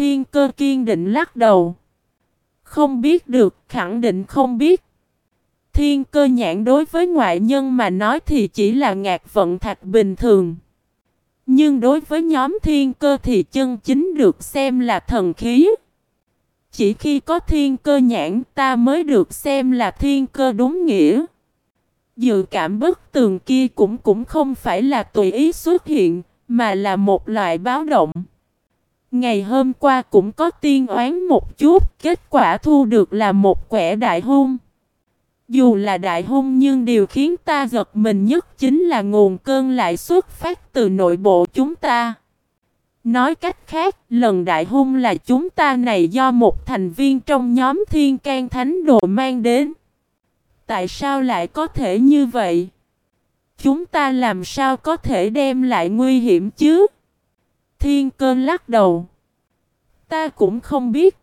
Thiên cơ kiên định lắc đầu. Không biết được, khẳng định không biết. Thiên cơ nhãn đối với ngoại nhân mà nói thì chỉ là ngạc vận thạch bình thường. Nhưng đối với nhóm thiên cơ thì chân chính được xem là thần khí. Chỉ khi có thiên cơ nhãn ta mới được xem là thiên cơ đúng nghĩa. Dự cảm bất tường kia cũng cũng không phải là tùy ý xuất hiện, mà là một loại báo động. Ngày hôm qua cũng có tiên oán một chút, kết quả thu được là một quẻ đại hung. Dù là đại hung nhưng điều khiến ta giật mình nhất chính là nguồn cơn lại xuất phát từ nội bộ chúng ta. Nói cách khác, lần đại hung là chúng ta này do một thành viên trong nhóm thiên can thánh đồ mang đến. Tại sao lại có thể như vậy? Chúng ta làm sao có thể đem lại nguy hiểm chứ? Thiên cơ lắc đầu. Ta cũng không biết.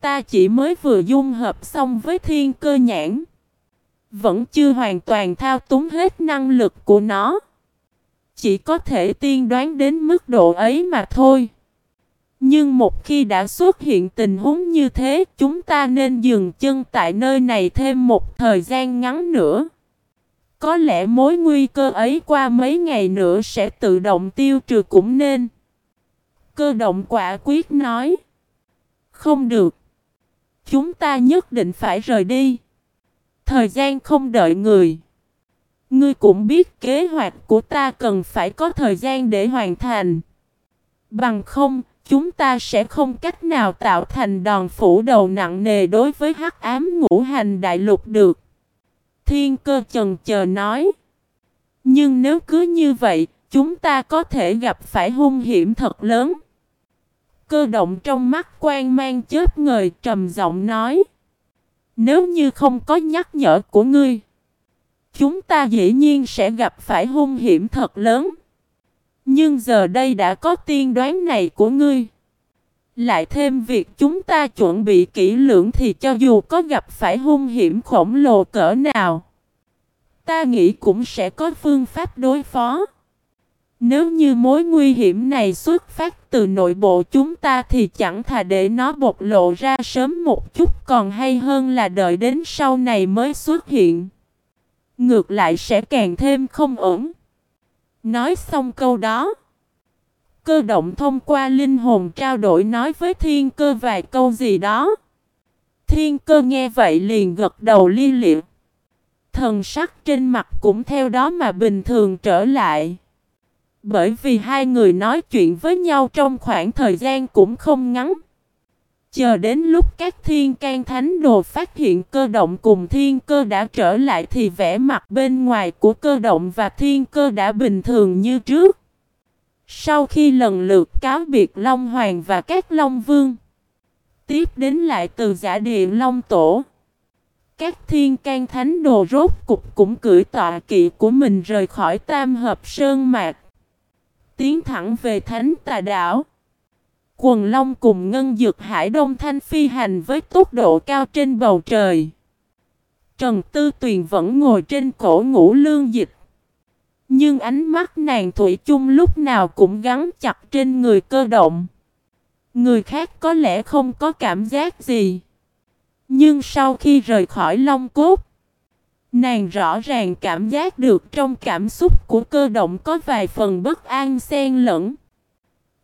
Ta chỉ mới vừa dung hợp xong với thiên cơ nhãn. Vẫn chưa hoàn toàn thao túng hết năng lực của nó. Chỉ có thể tiên đoán đến mức độ ấy mà thôi. Nhưng một khi đã xuất hiện tình huống như thế, chúng ta nên dừng chân tại nơi này thêm một thời gian ngắn nữa. Có lẽ mối nguy cơ ấy qua mấy ngày nữa sẽ tự động tiêu trừ cũng nên. Cơ động quả quyết nói. Không được. Chúng ta nhất định phải rời đi. Thời gian không đợi người. Ngươi cũng biết kế hoạch của ta cần phải có thời gian để hoàn thành. Bằng không, chúng ta sẽ không cách nào tạo thành đòn phủ đầu nặng nề đối với hắc ám ngũ hành đại lục được. Thiên cơ chần chờ nói. Nhưng nếu cứ như vậy, chúng ta có thể gặp phải hung hiểm thật lớn. Cơ động trong mắt quan mang chết ngời trầm giọng nói. Nếu như không có nhắc nhở của ngươi, chúng ta dĩ nhiên sẽ gặp phải hung hiểm thật lớn. Nhưng giờ đây đã có tiên đoán này của ngươi. Lại thêm việc chúng ta chuẩn bị kỹ lưỡng thì cho dù có gặp phải hung hiểm khổng lồ cỡ nào, ta nghĩ cũng sẽ có phương pháp đối phó. Nếu như mối nguy hiểm này xuất phát từ nội bộ chúng ta thì chẳng thà để nó bộc lộ ra sớm một chút còn hay hơn là đợi đến sau này mới xuất hiện. Ngược lại sẽ càng thêm không ổn. Nói xong câu đó. Cơ động thông qua linh hồn trao đổi nói với thiên cơ vài câu gì đó. Thiên cơ nghe vậy liền gật đầu li liệm. Thần sắc trên mặt cũng theo đó mà bình thường trở lại. Bởi vì hai người nói chuyện với nhau trong khoảng thời gian cũng không ngắn. Chờ đến lúc các thiên can thánh đồ phát hiện cơ động cùng thiên cơ đã trở lại thì vẻ mặt bên ngoài của cơ động và thiên cơ đã bình thường như trước. Sau khi lần lượt cáo biệt Long Hoàng và các Long Vương, tiếp đến lại từ giả địa Long Tổ. Các thiên can thánh đồ rốt cục cũng cưỡi tọa kỵ của mình rời khỏi tam hợp sơn mạc tiến thẳng về thánh tà đảo. Quần Long cùng Ngân Dược Hải Đông Thanh phi hành với tốc độ cao trên bầu trời. Trần Tư Tuyền vẫn ngồi trên cổ ngũ lương dịch. Nhưng ánh mắt nàng Thủy chung lúc nào cũng gắn chặt trên người cơ động. Người khác có lẽ không có cảm giác gì. Nhưng sau khi rời khỏi Long Cốt, Nàng rõ ràng cảm giác được trong cảm xúc của cơ động có vài phần bất an xen lẫn.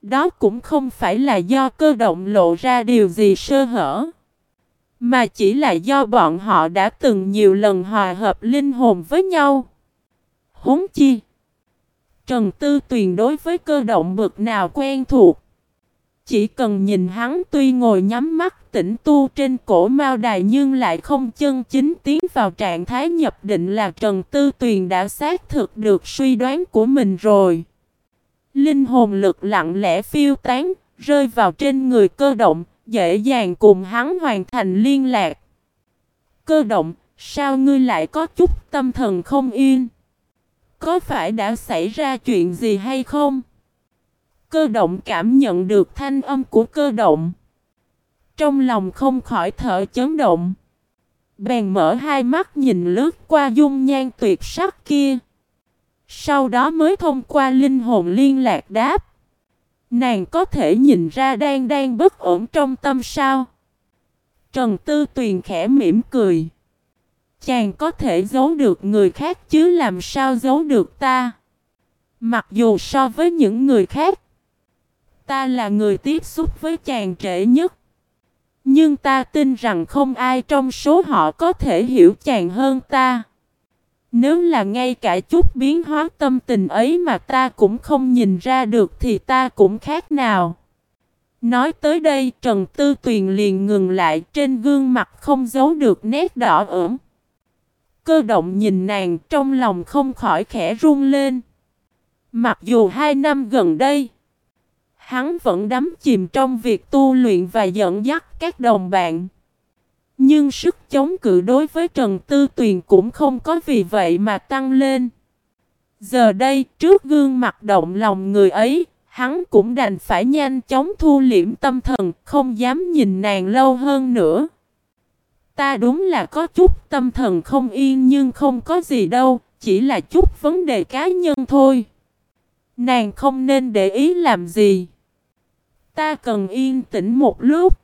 Đó cũng không phải là do cơ động lộ ra điều gì sơ hở. Mà chỉ là do bọn họ đã từng nhiều lần hòa hợp linh hồn với nhau. Huống chi. Trần Tư Tuyền đối với cơ động bực nào quen thuộc. Chỉ cần nhìn hắn tuy ngồi nhắm mắt tĩnh tu trên cổ mao đài nhưng lại không chân chính tiến vào trạng thái nhập định là Trần Tư Tuyền đã xác thực được suy đoán của mình rồi. Linh hồn lực lặng lẽ phiêu tán, rơi vào trên người cơ động, dễ dàng cùng hắn hoàn thành liên lạc. Cơ động, sao ngươi lại có chút tâm thần không yên? Có phải đã xảy ra chuyện gì hay không? Cơ động cảm nhận được thanh âm của cơ động. Trong lòng không khỏi thở chấn động. Bèn mở hai mắt nhìn lướt qua dung nhan tuyệt sắc kia. Sau đó mới thông qua linh hồn liên lạc đáp. Nàng có thể nhìn ra đang đang bất ổn trong tâm sao? Trần Tư Tuyền khẽ mỉm cười. Chàng có thể giấu được người khác chứ làm sao giấu được ta? Mặc dù so với những người khác, ta là người tiếp xúc với chàng trễ nhất. Nhưng ta tin rằng không ai trong số họ có thể hiểu chàng hơn ta. Nếu là ngay cả chút biến hóa tâm tình ấy mà ta cũng không nhìn ra được thì ta cũng khác nào. Nói tới đây Trần Tư Tuyền liền ngừng lại trên gương mặt không giấu được nét đỏ ửng. Cơ động nhìn nàng trong lòng không khỏi khẽ run lên. Mặc dù hai năm gần đây, hắn vẫn đắm chìm trong việc tu luyện và dẫn dắt các đồng bạn. Nhưng sức chống cự đối với Trần Tư Tuyền cũng không có vì vậy mà tăng lên. Giờ đây, trước gương mặt động lòng người ấy, hắn cũng đành phải nhanh chóng thu liễm tâm thần, không dám nhìn nàng lâu hơn nữa. Ta đúng là có chút tâm thần không yên nhưng không có gì đâu, chỉ là chút vấn đề cá nhân thôi. Nàng không nên để ý làm gì. Ta cần yên tĩnh một lúc.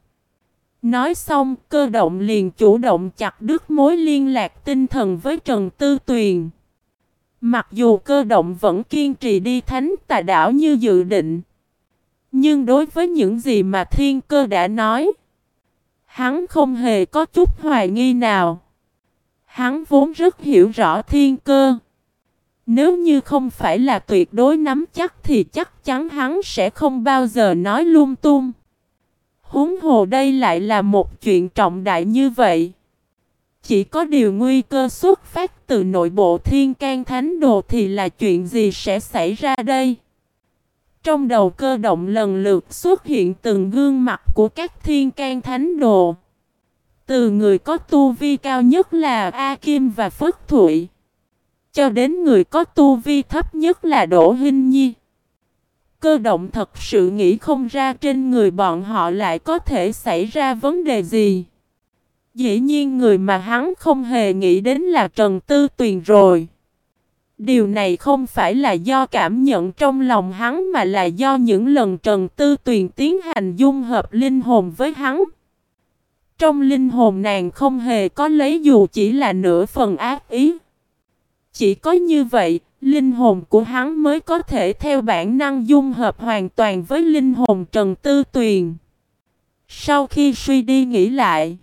Nói xong, cơ động liền chủ động chặt đứt mối liên lạc tinh thần với Trần Tư Tuyền. Mặc dù cơ động vẫn kiên trì đi thánh tà đảo như dự định. Nhưng đối với những gì mà thiên cơ đã nói, hắn không hề có chút hoài nghi nào. Hắn vốn rất hiểu rõ thiên cơ. Nếu như không phải là tuyệt đối nắm chắc thì chắc chắn hắn sẽ không bao giờ nói lung tung. Huống hồ đây lại là một chuyện trọng đại như vậy. Chỉ có điều nguy cơ xuất phát từ nội bộ thiên can thánh đồ thì là chuyện gì sẽ xảy ra đây? Trong đầu cơ động lần lượt xuất hiện từng gương mặt của các thiên can thánh đồ. Từ người có tu vi cao nhất là A Kim và Phất Thụy. Cho đến người có tu vi thấp nhất là Đỗ Hinh Nhi. Cơ động thật sự nghĩ không ra trên người bọn họ lại có thể xảy ra vấn đề gì. Dĩ nhiên người mà hắn không hề nghĩ đến là Trần Tư Tuyền rồi. Điều này không phải là do cảm nhận trong lòng hắn mà là do những lần Trần Tư Tuyền tiến hành dung hợp linh hồn với hắn. Trong linh hồn nàng không hề có lấy dù chỉ là nửa phần ác ý. Chỉ có như vậy, linh hồn của hắn mới có thể theo bản năng dung hợp hoàn toàn với linh hồn Trần Tư Tuyền. Sau khi suy đi nghĩ lại,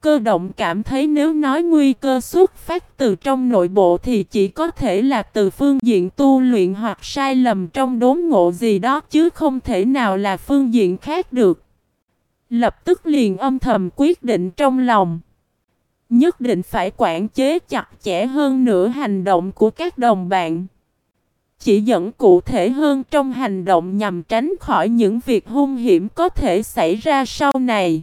cơ động cảm thấy nếu nói nguy cơ xuất phát từ trong nội bộ thì chỉ có thể là từ phương diện tu luyện hoặc sai lầm trong đốn ngộ gì đó chứ không thể nào là phương diện khác được. Lập tức liền âm thầm quyết định trong lòng. Nhất định phải quản chế chặt chẽ hơn nữa hành động của các đồng bạn. Chỉ dẫn cụ thể hơn trong hành động nhằm tránh khỏi những việc hung hiểm có thể xảy ra sau này.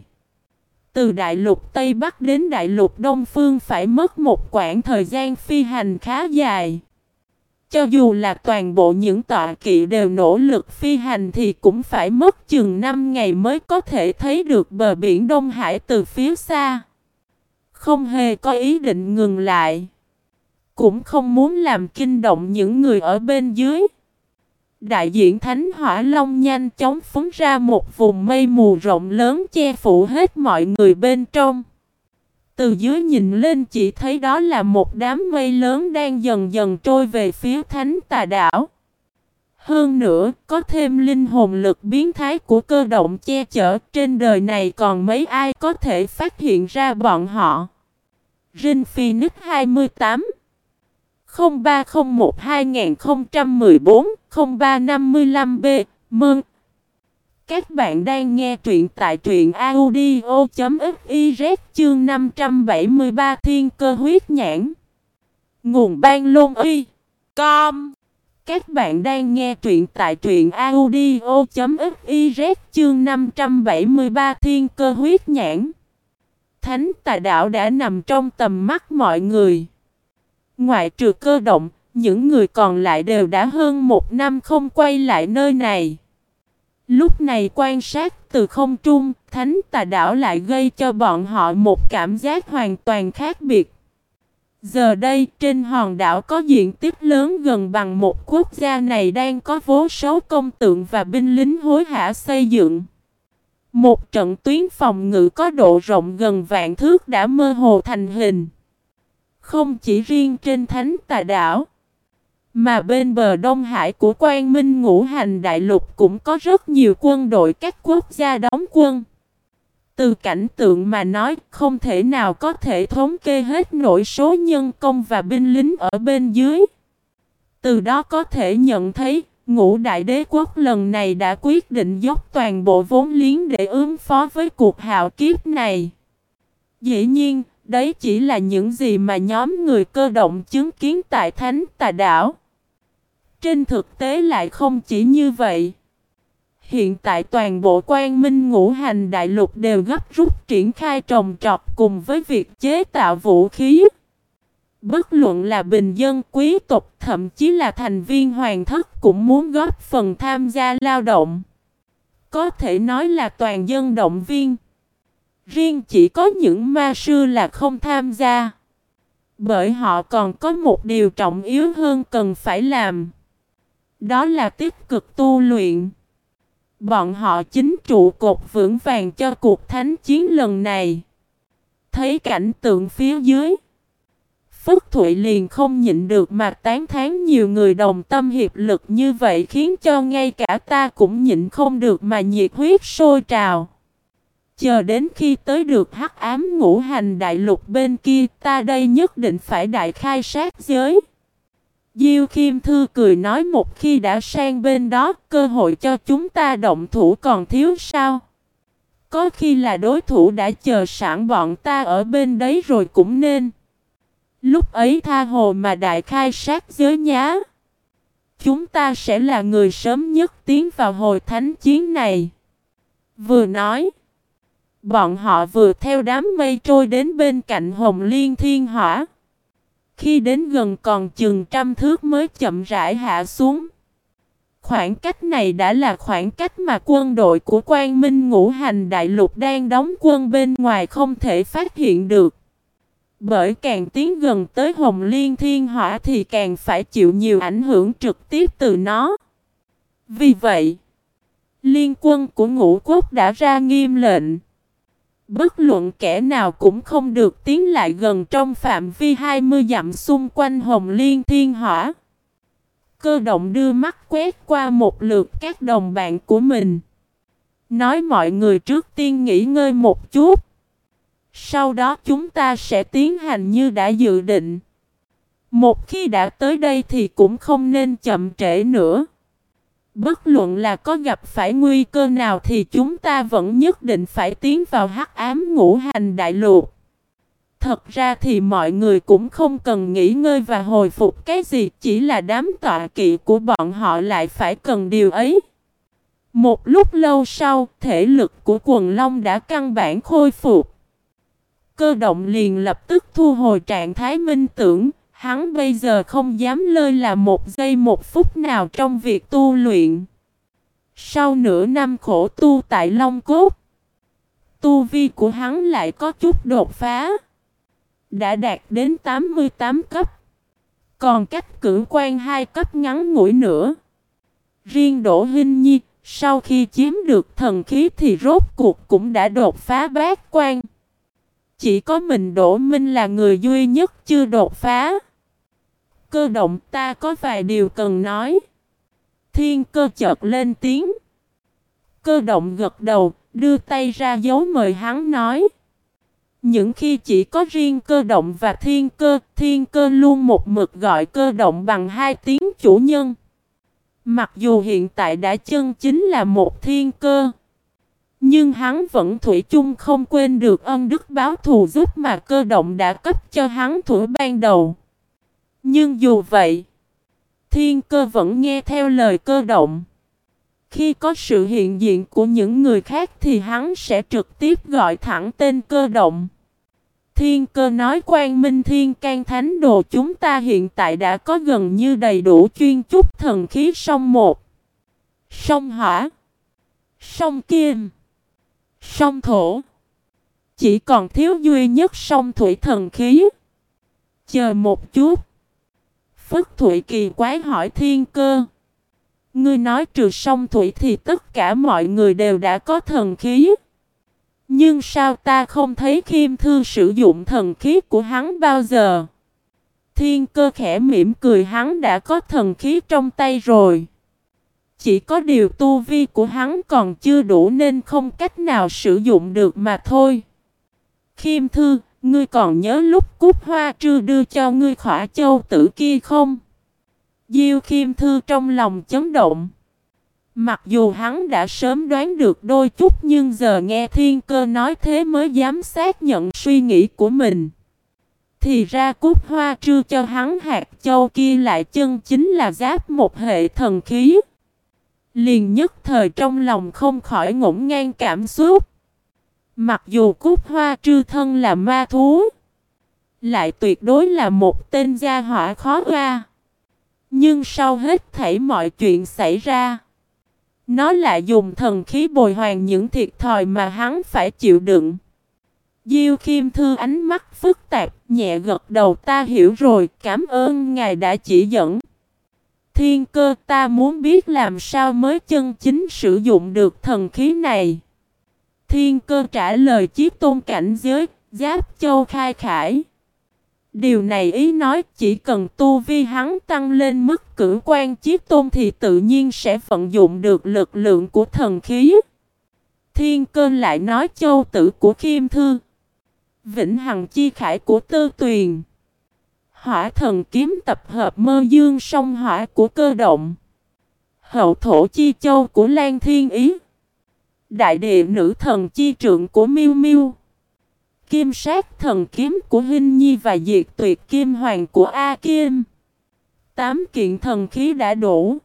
Từ đại lục Tây Bắc đến đại lục Đông Phương phải mất một quãng thời gian phi hành khá dài. Cho dù là toàn bộ những tọa kỵ đều nỗ lực phi hành thì cũng phải mất chừng 5 ngày mới có thể thấy được bờ biển Đông Hải từ phía xa. Không hề có ý định ngừng lại. Cũng không muốn làm kinh động những người ở bên dưới. Đại diện Thánh Hỏa Long nhanh chóng phóng ra một vùng mây mù rộng lớn che phủ hết mọi người bên trong. Từ dưới nhìn lên chỉ thấy đó là một đám mây lớn đang dần dần trôi về phía Thánh Tà Đảo. Hơn nữa, có thêm linh hồn lực biến thái của cơ động che chở trên đời này còn mấy ai có thể phát hiện ra bọn họ. Rin Phoenix 28 0301 2014 0355B Mừng! Các bạn đang nghe truyện tại truyện audio.fiz chương 573 Thiên cơ huyết nhãn Nguồn ban lôn y Com Các bạn đang nghe truyện tại truyện audio.fiz chương 573 Thiên cơ huyết nhãn Thánh tà đạo đã nằm trong tầm mắt mọi người. Ngoại trừ cơ động, những người còn lại đều đã hơn một năm không quay lại nơi này. Lúc này quan sát từ không trung, thánh tà đảo lại gây cho bọn họ một cảm giác hoàn toàn khác biệt. Giờ đây trên hòn đảo có diện tích lớn gần bằng một quốc gia này đang có vô số công tượng và binh lính hối hả xây dựng. Một trận tuyến phòng ngự có độ rộng gần vạn thước đã mơ hồ thành hình. Không chỉ riêng trên thánh tà đảo, mà bên bờ Đông Hải của Quang Minh ngũ hành đại lục cũng có rất nhiều quân đội các quốc gia đóng quân. Từ cảnh tượng mà nói không thể nào có thể thống kê hết nổi số nhân công và binh lính ở bên dưới. Từ đó có thể nhận thấy ngũ đại đế quốc lần này đã quyết định dốc toàn bộ vốn liếng để ứng phó với cuộc hạo kiếp này. Dĩ nhiên, đấy chỉ là những gì mà nhóm người cơ động chứng kiến tại Thánh Tà Đảo. Trên thực tế lại không chỉ như vậy. Hiện tại toàn bộ quan minh ngũ hành đại lục đều gấp rút triển khai trồng trọt cùng với việc chế tạo vũ khí. Bất luận là bình dân, quý tộc, thậm chí là thành viên hoàng thất cũng muốn góp phần tham gia lao động. Có thể nói là toàn dân động viên. Riêng chỉ có những ma sư là không tham gia. Bởi họ còn có một điều trọng yếu hơn cần phải làm. Đó là tích cực tu luyện. Bọn họ chính trụ cột vững vàng cho cuộc thánh chiến lần này. Thấy cảnh tượng phía dưới. phước Thụy liền không nhịn được mà tán thán nhiều người đồng tâm hiệp lực như vậy khiến cho ngay cả ta cũng nhịn không được mà nhiệt huyết sôi trào. Chờ đến khi tới được hắc ám ngũ hành đại lục bên kia, ta đây nhất định phải đại khai sát giới. Diêu Khiêm Thư cười nói một khi đã sang bên đó, cơ hội cho chúng ta động thủ còn thiếu sao. Có khi là đối thủ đã chờ sẵn bọn ta ở bên đấy rồi cũng nên. Lúc ấy tha hồ mà đại khai sát giới nhá. Chúng ta sẽ là người sớm nhất tiến vào hồi thánh chiến này. Vừa nói. Bọn họ vừa theo đám mây trôi đến bên cạnh hồng liên thiên hỏa. Khi đến gần còn chừng trăm thước mới chậm rãi hạ xuống. Khoảng cách này đã là khoảng cách mà quân đội của quan minh ngũ hành đại lục đang đóng quân bên ngoài không thể phát hiện được. Bởi càng tiến gần tới Hồng Liên Thiên Hỏa thì càng phải chịu nhiều ảnh hưởng trực tiếp từ nó. Vì vậy, liên quân của ngũ quốc đã ra nghiêm lệnh. Bất luận kẻ nào cũng không được tiến lại gần trong phạm vi 20 dặm xung quanh Hồng Liên Thiên Hỏa. Cơ động đưa mắt quét qua một lượt các đồng bạn của mình. Nói mọi người trước tiên nghỉ ngơi một chút. Sau đó chúng ta sẽ tiến hành như đã dự định. Một khi đã tới đây thì cũng không nên chậm trễ nữa. Bất luận là có gặp phải nguy cơ nào thì chúng ta vẫn nhất định phải tiến vào hắc ám ngũ hành đại lục. Thật ra thì mọi người cũng không cần nghỉ ngơi và hồi phục cái gì, chỉ là đám tọa kỵ của bọn họ lại phải cần điều ấy. Một lúc lâu sau, thể lực của quần long đã căn bản khôi phục. Cơ động liền lập tức thu hồi trạng thái minh tưởng, hắn bây giờ không dám lơi là một giây một phút nào trong việc tu luyện. Sau nửa năm khổ tu tại Long Cốt, tu vi của hắn lại có chút đột phá. Đã đạt đến 88 cấp. Còn cách cử quan hai cấp ngắn ngủi nữa. Riêng Đỗ Hinh Nhi, sau khi chiếm được thần khí thì rốt cuộc cũng đã đột phá bát quan. Chỉ có mình Đỗ Minh là người duy nhất chưa đột phá. Cơ động ta có vài điều cần nói. Thiên cơ chợt lên tiếng. Cơ động gật đầu, đưa tay ra dấu mời hắn nói. Những khi chỉ có riêng cơ động và thiên cơ, thiên cơ luôn một mực gọi cơ động bằng hai tiếng chủ nhân. Mặc dù hiện tại đã chân chính là một thiên cơ. Nhưng hắn vẫn thủy chung không quên được ân đức báo thù giúp mà cơ động đã cấp cho hắn thủ ban đầu. Nhưng dù vậy, thiên cơ vẫn nghe theo lời cơ động. Khi có sự hiện diện của những người khác thì hắn sẽ trực tiếp gọi thẳng tên cơ động. Thiên cơ nói quan minh thiên can thánh đồ chúng ta hiện tại đã có gần như đầy đủ chuyên chúc thần khí sông một, sông hỏa, sông kim, sông thổ. Chỉ còn thiếu duy nhất sông thủy thần khí. Chờ một chút. Phất Thụy kỳ quái hỏi thiên cơ. Ngươi nói trừ sông Thủy thì tất cả mọi người đều đã có thần khí. Nhưng sao ta không thấy Khiêm Thư sử dụng thần khí của hắn bao giờ? Thiên cơ khẽ mỉm cười, hắn đã có thần khí trong tay rồi. Chỉ có điều tu vi của hắn còn chưa đủ nên không cách nào sử dụng được mà thôi. Khiêm Thư, ngươi còn nhớ lúc cúc hoa trư đưa cho ngươi khỏa châu tử kia không? Diêu Khiêm Thư trong lòng chấn động. Mặc dù hắn đã sớm đoán được đôi chút nhưng giờ nghe thiên cơ nói thế mới dám xác nhận suy nghĩ của mình. Thì ra cúc hoa trư cho hắn hạt châu kia lại chân chính là giáp một hệ thần khí. Liền nhất thời trong lòng không khỏi ngổn ngang cảm xúc. Mặc dù cúc hoa trư thân là ma thú. Lại tuyệt đối là một tên gia hỏa khó qua. Nhưng sau hết thảy mọi chuyện xảy ra. Nó lại dùng thần khí bồi hoàn những thiệt thòi mà hắn phải chịu đựng. Diêu Khiêm Thư ánh mắt phức tạp, nhẹ gật đầu ta hiểu rồi, cảm ơn ngài đã chỉ dẫn. Thiên cơ ta muốn biết làm sao mới chân chính sử dụng được thần khí này. Thiên cơ trả lời chiếc tôn cảnh giới, giáp châu khai khải. Điều này ý nói chỉ cần tu vi hắn tăng lên mức cử quan chiếc tôn thì tự nhiên sẽ vận dụng được lực lượng của thần khí. Thiên cơ lại nói châu tử của Kim Thư. Vĩnh Hằng chi khải của Tư Tuyền. Hỏa thần kiếm tập hợp mơ dương sông hỏa của cơ động. Hậu thổ chi châu của Lan Thiên Ý. Đại địa nữ thần chi trượng của Miêu Miêu. Kim sát thần kiếm của Hinh Nhi và diệt tuyệt kim hoàng của A Kim. Tám kiện thần khí đã đủ.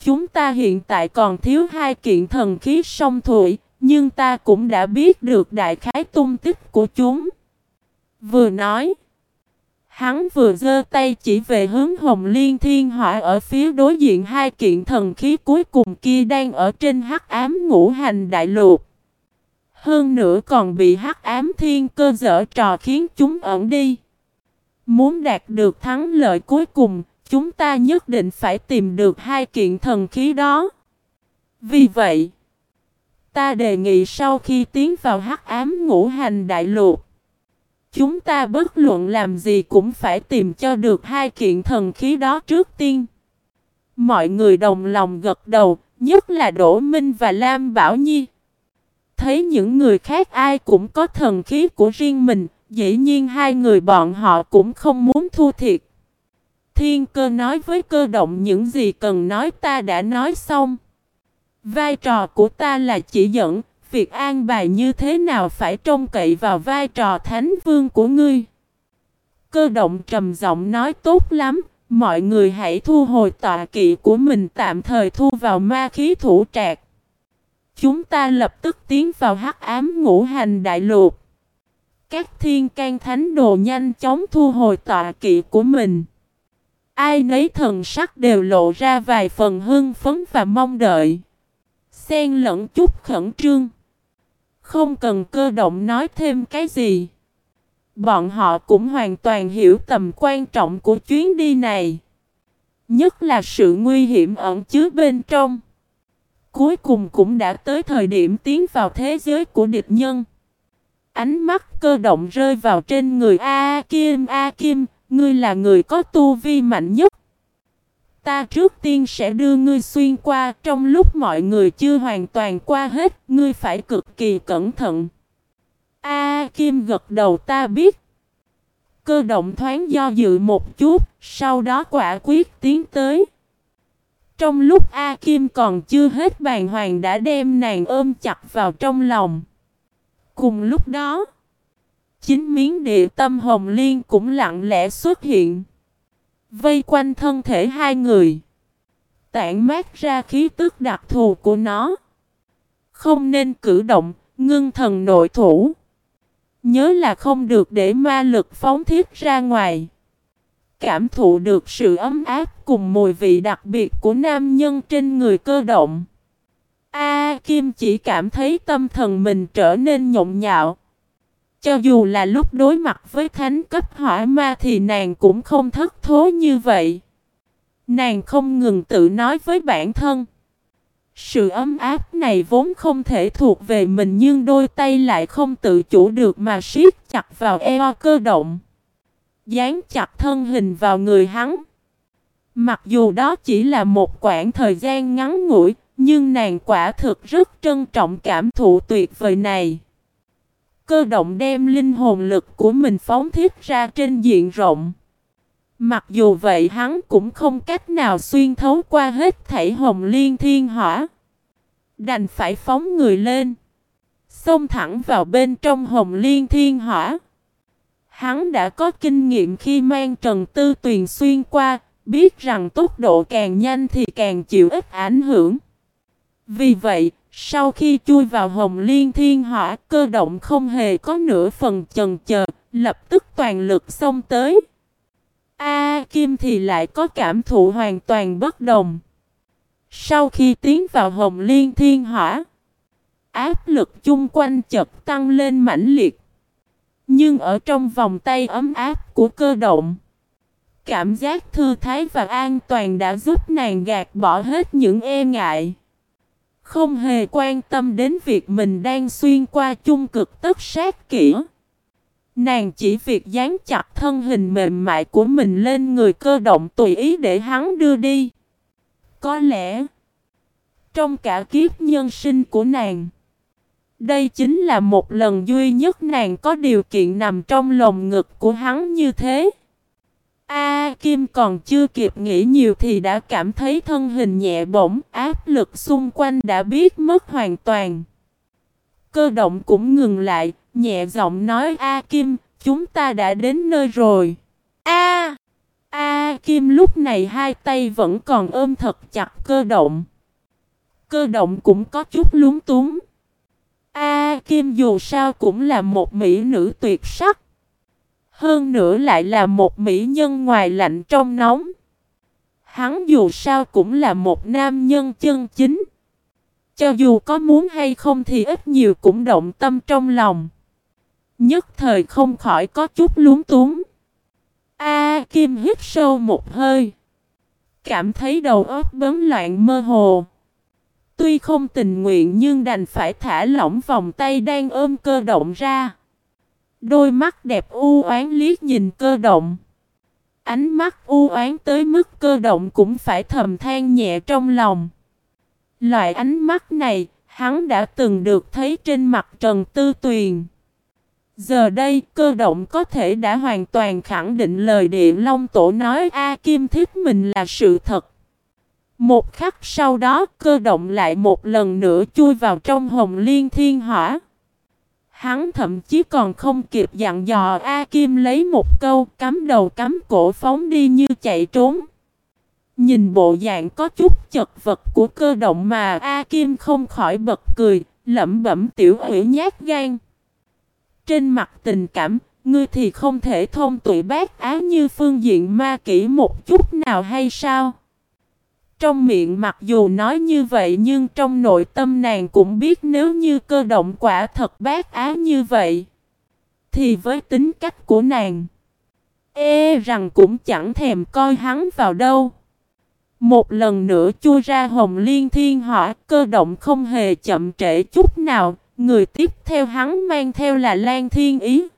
Chúng ta hiện tại còn thiếu hai kiện thần khí song thủy, nhưng ta cũng đã biết được đại khái tung tích của chúng. Vừa nói, hắn vừa giơ tay chỉ về hướng Hồng Liên Thiên Hỏa ở phía đối diện hai kiện thần khí cuối cùng kia đang ở trên hắc ám ngũ hành đại lục. Hơn nữa còn bị hắc ám thiên cơ dở trò khiến chúng ẩn đi. Muốn đạt được thắng lợi cuối cùng, chúng ta nhất định phải tìm được hai kiện thần khí đó. Vì vậy, ta đề nghị sau khi tiến vào hắc ám ngũ hành đại lục, chúng ta bất luận làm gì cũng phải tìm cho được hai kiện thần khí đó trước tiên. Mọi người đồng lòng gật đầu, nhất là Đỗ Minh và Lam Bảo Nhi. Thấy những người khác ai cũng có thần khí của riêng mình, dĩ nhiên hai người bọn họ cũng không muốn thua thiệt. Thiên cơ nói với cơ động những gì cần nói ta đã nói xong. Vai trò của ta là chỉ dẫn, việc an bài như thế nào phải trông cậy vào vai trò thánh vương của ngươi. Cơ động trầm giọng nói tốt lắm, mọi người hãy thu hồi tọa kỵ của mình tạm thời thu vào ma khí thủ trạc. Chúng ta lập tức tiến vào hắc ám ngũ hành đại lục. Các thiên can thánh đồ nhanh chóng thu hồi tọa kỵ của mình. Ai nấy thần sắc đều lộ ra vài phần hưng phấn và mong đợi. Xen lẫn chút khẩn trương. Không cần cơ động nói thêm cái gì. Bọn họ cũng hoàn toàn hiểu tầm quan trọng của chuyến đi này. Nhất là sự nguy hiểm ẩn chứa bên trong. Cuối cùng cũng đã tới thời điểm tiến vào thế giới của địch nhân. Ánh mắt cơ động rơi vào trên người A Kim A Kim, ngươi là người có tu vi mạnh nhất. Ta trước tiên sẽ đưa ngươi xuyên qua, trong lúc mọi người chưa hoàn toàn qua hết, ngươi phải cực kỳ cẩn thận. A Kim gật đầu ta biết. Cơ động thoáng do dự một chút, sau đó quả quyết tiến tới. Trong lúc A Kim còn chưa hết bàn hoàng đã đem nàng ôm chặt vào trong lòng. Cùng lúc đó, chính miếng địa tâm hồng liên cũng lặng lẽ xuất hiện. Vây quanh thân thể hai người. Tản mát ra khí tức đặc thù của nó. Không nên cử động, ngưng thần nội thủ. Nhớ là không được để ma lực phóng thiết ra ngoài cảm thụ được sự ấm áp cùng mùi vị đặc biệt của nam nhân trên người cơ động. A Kim chỉ cảm thấy tâm thần mình trở nên nhộn nhạo. Cho dù là lúc đối mặt với thánh cấp hỏa ma thì nàng cũng không thất thố như vậy. Nàng không ngừng tự nói với bản thân. Sự ấm áp này vốn không thể thuộc về mình nhưng đôi tay lại không tự chủ được mà siết chặt vào eo cơ động. Dán chặt thân hình vào người hắn. Mặc dù đó chỉ là một quãng thời gian ngắn ngủi, nhưng nàng quả thực rất trân trọng cảm thụ tuyệt vời này. Cơ động đem linh hồn lực của mình phóng thiết ra trên diện rộng. Mặc dù vậy hắn cũng không cách nào xuyên thấu qua hết thảy hồng liên thiên hỏa. Đành phải phóng người lên. Xông thẳng vào bên trong hồng liên thiên hỏa. Hắn đã có kinh nghiệm khi mang Trần Tư Tuyền xuyên qua, biết rằng tốc độ càng nhanh thì càng chịu ít ảnh hưởng. Vì vậy, sau khi chui vào hồng liên thiên hỏa, cơ động không hề có nửa phần chần chờ, lập tức toàn lực xông tới. A Kim thì lại có cảm thụ hoàn toàn bất đồng. Sau khi tiến vào hồng liên thiên hỏa, áp lực chung quanh chợt tăng lên mãnh liệt. Nhưng ở trong vòng tay ấm áp của cơ động, cảm giác thư thái và an toàn đã giúp nàng gạt bỏ hết những e ngại. Không hề quan tâm đến việc mình đang xuyên qua chung cực tất sát kỹ. Nàng chỉ việc dán chặt thân hình mềm mại của mình lên người cơ động tùy ý để hắn đưa đi. Có lẽ, trong cả kiếp nhân sinh của nàng, đây chính là một lần duy nhất nàng có điều kiện nằm trong lồng ngực của hắn như thế. A Kim còn chưa kịp nghĩ nhiều thì đã cảm thấy thân hình nhẹ bổng, áp lực xung quanh đã biết mất hoàn toàn. Cơ động cũng ngừng lại, nhẹ giọng nói A Kim, chúng ta đã đến nơi rồi. A! A Kim lúc này hai tay vẫn còn ôm thật chặt cơ động. Cơ động cũng có chút lúng túng. A Kim dù sao cũng là một mỹ nữ tuyệt sắc. Hơn nữa lại là một mỹ nhân ngoài lạnh trong nóng. Hắn dù sao cũng là một nam nhân chân chính. Cho dù có muốn hay không thì ít nhiều cũng động tâm trong lòng. Nhất thời không khỏi có chút lúng túng. A Kim hít sâu một hơi. Cảm thấy đầu óc bấn loạn mơ hồ. Tuy không tình nguyện nhưng đành phải thả lỏng vòng tay đang ôm cơ động ra. Đôi mắt đẹp u oán liếc nhìn cơ động. Ánh mắt u oán tới mức cơ động cũng phải thầm than nhẹ trong lòng. Loại ánh mắt này, hắn đã từng được thấy trên mặt Trần Tư Tuyền. Giờ đây, cơ động có thể đã hoàn toàn khẳng định lời Điện Long Tổ nói A Kim thích mình là sự thật. Một khắc sau đó, cơ động lại một lần nữa chui vào trong hồng liên thiên hỏa. Hắn thậm chí còn không kịp dặn dò A Kim lấy một câu cắm đầu cắm cổ phóng đi như chạy trốn. Nhìn bộ dạng có chút chật vật của cơ động mà A Kim không khỏi bật cười, lẩm bẩm tiểu ủy nhát gan. Trên mặt tình cảm, ngươi thì không thể thông tụi bác áo như phương diện ma kỹ một chút nào hay sao? Trong miệng mặc dù nói như vậy nhưng trong nội tâm nàng cũng biết nếu như cơ động quả thật bác á như vậy. Thì với tính cách của nàng, e rằng cũng chẳng thèm coi hắn vào đâu. Một lần nữa chui ra hồng liên thiên hỏa, cơ động không hề chậm trễ chút nào, người tiếp theo hắn mang theo là Lan Thiên Ý.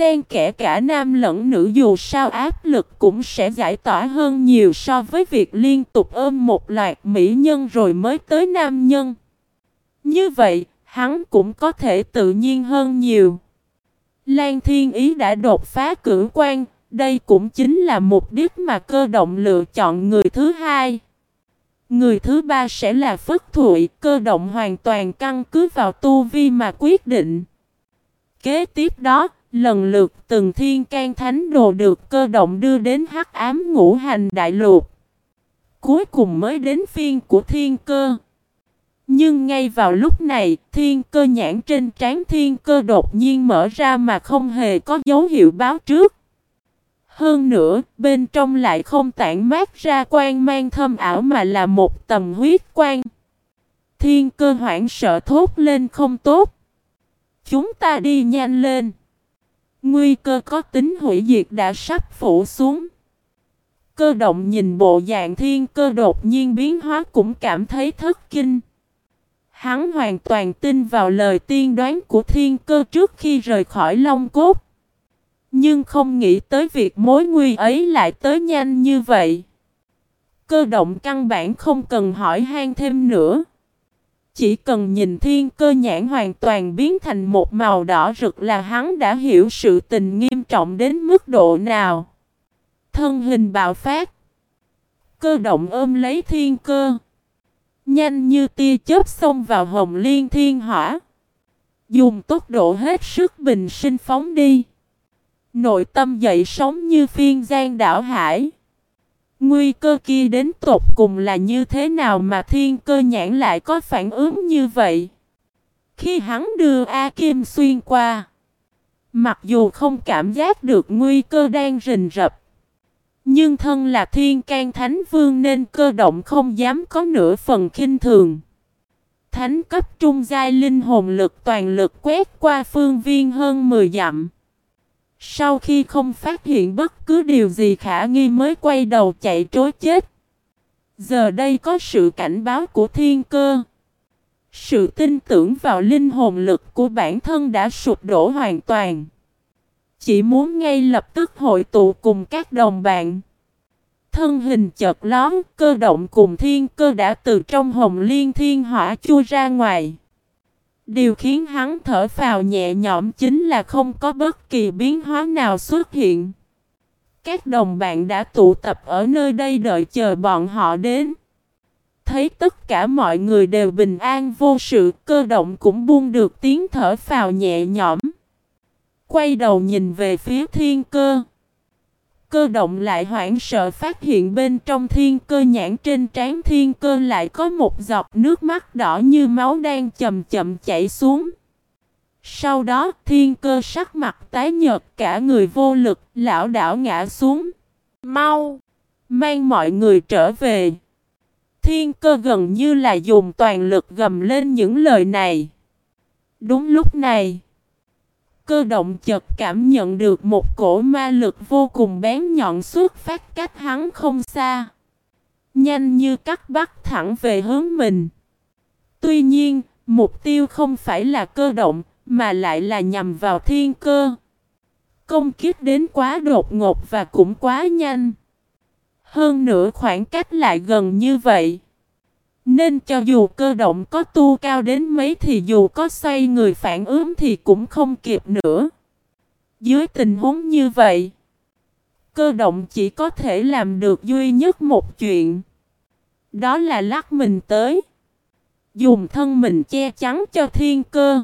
Xen kẻ cả nam lẫn nữ dù sao áp lực cũng sẽ giải tỏa hơn nhiều so với việc liên tục ôm một loạt mỹ nhân rồi mới tới nam nhân. Như vậy, hắn cũng có thể tự nhiên hơn nhiều. Lan Thiên Ý đã đột phá cử quan, đây cũng chính là mục đích mà cơ động lựa chọn người thứ hai. Người thứ ba sẽ là Phất Thụy, cơ động hoàn toàn căn cứ vào tu vi mà quyết định. Kế tiếp đó, lần lượt từng thiên can thánh đồ được cơ động đưa đến hắc ám ngũ hành đại lục. Cuối cùng mới đến phiên của thiên cơ. Nhưng ngay vào lúc này, thiên cơ nhãn trên trán thiên cơ đột nhiên mở ra mà không hề có dấu hiệu báo trước. Hơn nữa, bên trong lại không tản mát ra quan mang thâm ảo mà là một tầm huyết quan. Thiên cơ hoảng sợ thốt lên không tốt. Chúng ta đi nhanh lên. Nguy cơ có tính hủy diệt đã sắp phủ xuống. Cơ động nhìn bộ dạng thiên cơ đột nhiên biến hóa cũng cảm thấy thất kinh. Hắn hoàn toàn tin vào lời tiên đoán của thiên cơ trước khi rời khỏi Long Cốt. Nhưng không nghĩ tới việc mối nguy ấy lại tới nhanh như vậy. Cơ động căn bản không cần hỏi han thêm nữa. Chỉ cần nhìn thiên cơ nhãn hoàn toàn biến thành một màu đỏ rực là hắn đã hiểu sự tình nghiêm trọng đến mức độ nào. Thân hình bạo phát. Cơ động ôm lấy thiên cơ. Nhanh như tia chớp xông vào hồng liên thiên hỏa. Dùng tốc độ hết sức bình sinh phóng đi. Nội tâm dậy sóng như phiên gian đảo hải. Nguy cơ kia đến tột cùng là như thế nào mà thiên cơ nhãn lại có phản ứng như vậy? Khi hắn đưa A Kim xuyên qua, mặc dù không cảm giác được nguy cơ đang rình rập, nhưng thân là thiên can thánh vương nên cơ động không dám có nửa phần khinh thường. Thánh cấp trung giai linh hồn lực toàn lực quét qua phương viên hơn 10 dặm. Sau khi không phát hiện bất cứ điều gì khả nghi mới quay đầu chạy trối chết. Giờ đây có sự cảnh báo của thiên cơ. Sự tin tưởng vào linh hồn lực của bản thân đã sụp đổ hoàn toàn. Chỉ muốn ngay lập tức hội tụ cùng các đồng bạn. Thân hình chợt lón, cơ động cùng thiên cơ đã từ trong hồng liên thiên hỏa chui ra ngoài. Điều khiến hắn thở phào nhẹ nhõm chính là không có bất kỳ biến hóa nào xuất hiện. Các đồng bạn đã tụ tập ở nơi đây đợi chờ bọn họ đến. Thấy tất cả mọi người đều bình an vô sự, cơ động cũng buông được tiếng thở phào nhẹ nhõm. Quay đầu nhìn về phía thiên cơ. Cơ động lại hoảng sợ phát hiện bên trong thiên cơ nhãn trên trán thiên cơ lại có một giọt nước mắt đỏ như máu đang chậm chậm chảy xuống. Sau đó thiên cơ sắc mặt tái nhợt cả người vô lực, lão đảo ngã xuống. Mau! Mang mọi người trở về. Thiên cơ gần như là dùng toàn lực gầm lên những lời này. Đúng lúc này cơ động chợt cảm nhận được một cổ ma lực vô cùng bén nhọn xuất phát cách hắn không xa. Nhanh như cắt bắt thẳng về hướng mình. Tuy nhiên, mục tiêu không phải là cơ động, mà lại là nhằm vào thiên cơ. Công kích đến quá đột ngột và cũng quá nhanh. Hơn nữa khoảng cách lại gần như vậy. Nên cho dù cơ động có tu cao đến mấy thì dù có xoay người phản ứng thì cũng không kịp nữa. Dưới tình huống như vậy, cơ động chỉ có thể làm được duy nhất một chuyện. Đó là lắc mình tới. Dùng thân mình che chắn cho thiên cơ.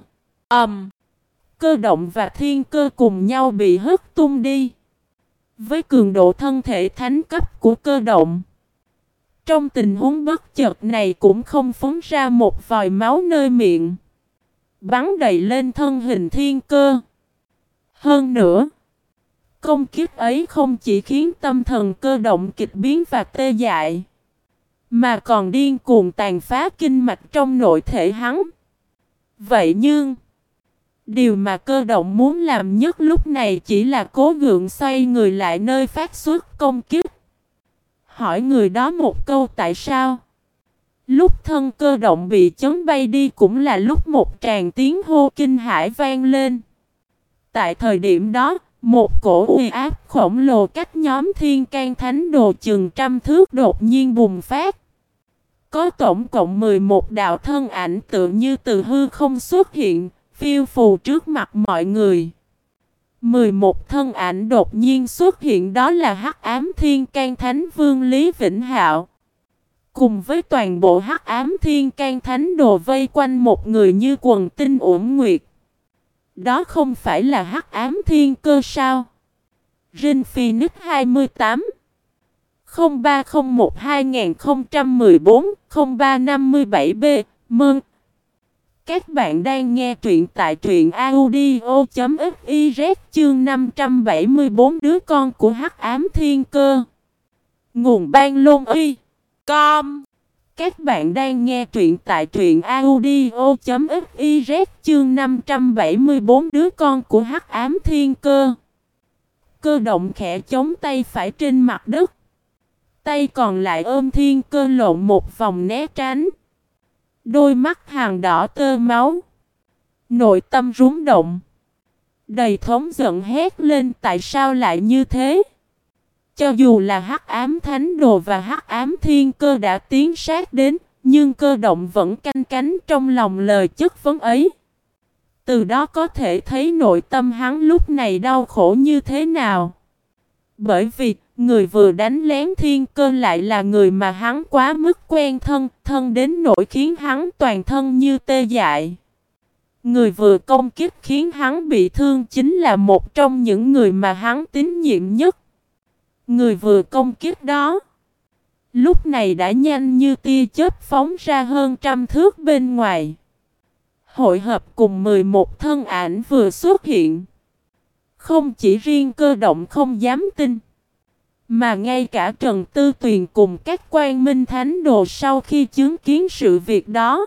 ầm, Um, cơ động và thiên cơ cùng nhau bị hất tung đi. Với cường độ thân thể thánh cấp của cơ động. Trong tình huống bất chợt này cũng không phóng ra một vòi máu nơi miệng. Bắn đầy lên thân hình thiên cơ. Hơn nữa, công kiếp ấy không chỉ khiến tâm thần cơ động kịch biến và tê dại, mà còn điên cuồng tàn phá kinh mạch trong nội thể hắn. Vậy nhưng, điều mà cơ động muốn làm nhất lúc này chỉ là cố gượng xoay người lại nơi phát xuất công kiếp hỏi người đó một câu tại sao. Lúc thân cơ động bị chấn bay đi cũng là lúc một tràng tiếng hô kinh hải vang lên. Tại thời điểm đó, một cổ uy áp khổng lồ cách nhóm thiên can thánh đồ chừng trăm thước đột nhiên bùng phát. Có tổng cộng 11 đạo thân ảnh tự như từ hư không xuất hiện, phiêu phù trước mặt mọi người. 11 thân ảnh đột nhiên xuất hiện đó là Hắc Ám Thiên Can Thánh Vương Lý Vĩnh Hạo. Cùng với toàn bộ Hắc Ám Thiên Can Thánh đồ vây quanh một người như quần tinh uổng nguyệt. Đó không phải là Hắc Ám Thiên Cơ sao? Rin Phoenix 28 0301 2014 0357B Mơn các bạn đang nghe truyện tại truyện audio.fiz chương 574 đứa con của hắc ám thiên cơ. Nguồn ban lôn y. Com. Các bạn đang nghe truyện tại truyện audio.fiz chương 574 đứa con của hắc ám thiên cơ. Cơ động khẽ chống tay phải trên mặt đất. Tay còn lại ôm thiên cơ lộn một vòng né tránh. Đôi mắt hàng đỏ tơ máu. Nội tâm rúng động. Đầy thống giận hét lên tại sao lại như thế. Cho dù là hắc ám thánh đồ và hắc ám thiên cơ đã tiến sát đến, nhưng cơ động vẫn canh cánh trong lòng lời chất vấn ấy. Từ đó có thể thấy nội tâm hắn lúc này đau khổ như thế nào. Bởi vì, người vừa đánh lén thiên cơ lại là người mà hắn quá mức quen thân, thân đến nỗi khiến hắn toàn thân như tê dại. Người vừa công kích khiến hắn bị thương chính là một trong những người mà hắn tín nhiệm nhất. Người vừa công kích đó. Lúc này đã nhanh như tia chớp phóng ra hơn trăm thước bên ngoài. Hội hợp cùng 11 thân ảnh vừa xuất hiện. Không chỉ riêng cơ động không dám tin. Mà ngay cả Trần Tư Tuyền cùng các quan minh thánh đồ sau khi chứng kiến sự việc đó.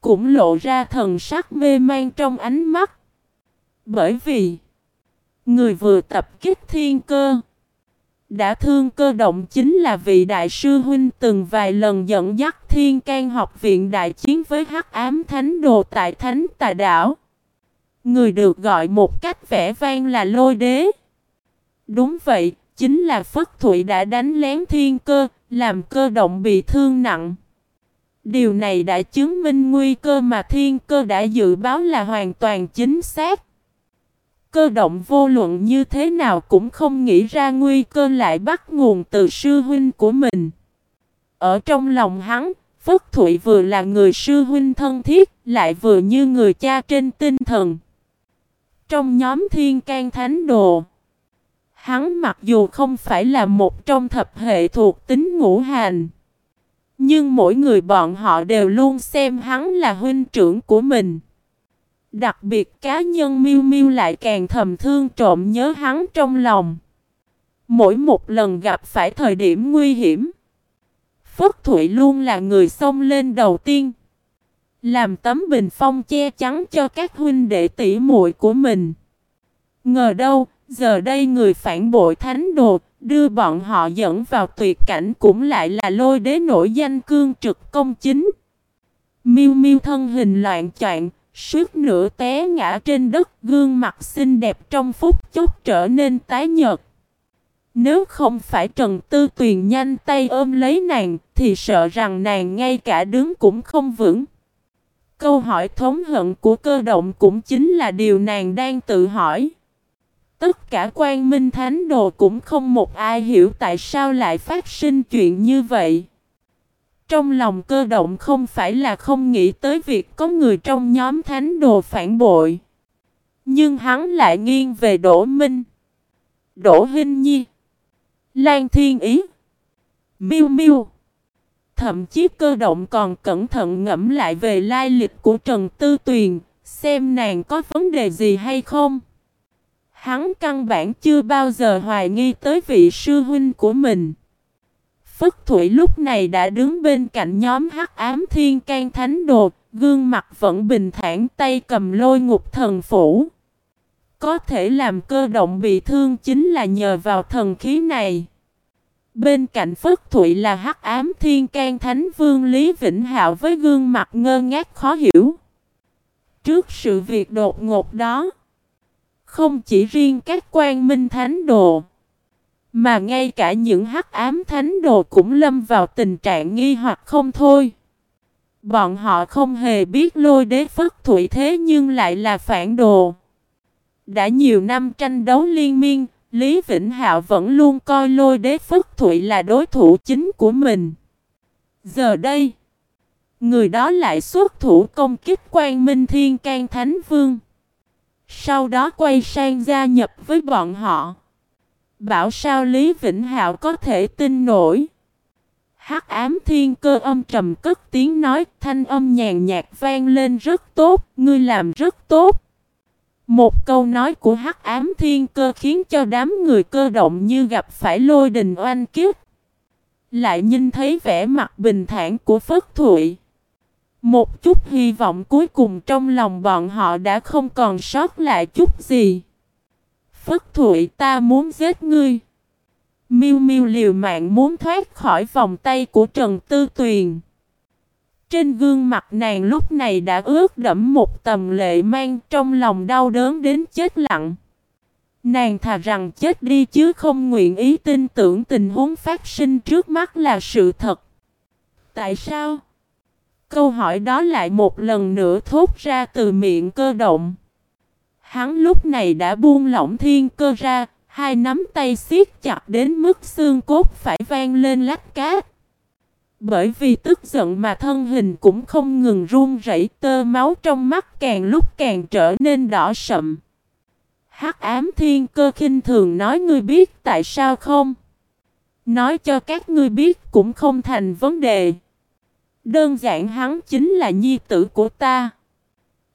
Cũng lộ ra thần sắc mê man trong ánh mắt. Bởi vì. Người vừa tập kích thiên cơ. Đã thương cơ động chính là vị đại sư huynh từng vài lần dẫn dắt thiên can học viện đại chiến với hắc ám thánh đồ tại thánh tà đảo. Người được gọi một cách vẻ vang là lôi đế. Đúng vậy, chính là Phất Thụy đã đánh lén thiên cơ, làm cơ động bị thương nặng. Điều này đã chứng minh nguy cơ mà thiên cơ đã dự báo là hoàn toàn chính xác. Cơ động vô luận như thế nào cũng không nghĩ ra nguy cơ lại bắt nguồn từ sư huynh của mình. Ở trong lòng hắn, Phất Thụy vừa là người sư huynh thân thiết, lại vừa như người cha trên tinh thần. Trong nhóm thiên can thánh đồ, hắn mặc dù không phải là một trong thập hệ thuộc tính ngũ hành, nhưng mỗi người bọn họ đều luôn xem hắn là huynh trưởng của mình. Đặc biệt cá nhân miêu miêu lại càng thầm thương trộm nhớ hắn trong lòng. Mỗi một lần gặp phải thời điểm nguy hiểm, Phất Thụy luôn là người xông lên đầu tiên. Làm tấm bình phong che chắn cho các huynh đệ tỷ muội của mình. Ngờ đâu, giờ đây người phản bội thánh đồ, đưa bọn họ dẫn vào tuyệt cảnh cũng lại là lôi đế nổi danh cương trực công chính. Miêu miêu thân hình loạn choạng, suýt nửa té ngã trên đất, gương mặt xinh đẹp trong phút chốc trở nên tái nhợt. Nếu không phải Trần Tư Tuyền nhanh tay ôm lấy nàng, thì sợ rằng nàng ngay cả đứng cũng không vững. Câu hỏi thống hận của cơ động cũng chính là điều nàng đang tự hỏi. Tất cả quan minh thánh đồ cũng không một ai hiểu tại sao lại phát sinh chuyện như vậy. Trong lòng cơ động không phải là không nghĩ tới việc có người trong nhóm thánh đồ phản bội. Nhưng hắn lại nghiêng về Đỗ Minh, Đỗ Hinh Nhi, Lan Thiên Ý, Miu Miu. Thậm chí cơ động còn cẩn thận ngẫm lại về lai lịch của Trần Tư Tuyền, xem nàng có vấn đề gì hay không. Hắn căn bản chưa bao giờ hoài nghi tới vị sư huynh của mình. Phất Thụy lúc này đã đứng bên cạnh nhóm hắc ám thiên can thánh đồ, gương mặt vẫn bình thản tay cầm lôi ngục thần phủ. Có thể làm cơ động bị thương chính là nhờ vào thần khí này. Bên cạnh Phất Thụy là hắc ám thiên can thánh vương Lý Vĩnh Hạo với gương mặt ngơ ngác khó hiểu. Trước sự việc đột ngột đó, không chỉ riêng các quan minh thánh đồ, mà ngay cả những hắc ám thánh đồ cũng lâm vào tình trạng nghi hoặc không thôi. Bọn họ không hề biết lôi đế phất thủy thế nhưng lại là phản đồ. Đã nhiều năm tranh đấu liên miên, Lý Vĩnh Hạo vẫn luôn coi lôi đế phất thủy là đối thủ chính của mình. Giờ đây, người đó lại xuất thủ công kích quan minh thiên can thánh vương. Sau đó quay sang gia nhập với bọn họ. Bảo sao Lý Vĩnh Hạo có thể tin nổi. Hắc ám thiên cơ âm trầm cất tiếng nói thanh âm nhàn nhạt vang lên rất tốt, ngươi làm rất tốt. Một câu nói của hắc ám thiên cơ khiến cho đám người cơ động như gặp phải lôi đình oanh kiếp. Lại nhìn thấy vẻ mặt bình thản của Phất Thụy. Một chút hy vọng cuối cùng trong lòng bọn họ đã không còn sót lại chút gì. Phất Thụy, ta muốn giết ngươi. Miêu Miêu liều mạng muốn thoát khỏi vòng tay của Trần Tư Tuyền. Trên gương mặt nàng lúc này đã ướt đẫm một tầm lệ mang trong lòng đau đớn đến chết lặng. Nàng thà rằng chết đi chứ không nguyện ý tin tưởng tình huống phát sinh trước mắt là sự thật. Tại sao? Câu hỏi đó lại một lần nữa thốt ra từ miệng cơ động. Hắn lúc này đã buông lỏng thiên cơ ra, hai nắm tay siết chặt đến mức xương cốt phải vang lên lách cát. Bởi vì tức giận mà thân hình cũng không ngừng run rẩy tơ máu trong mắt càng lúc càng trở nên đỏ sậm. Hắc ám thiên cơ khinh thường nói ngươi biết tại sao không? Nói cho các ngươi biết cũng không thành vấn đề. Đơn giản hắn chính là nhi tử của ta.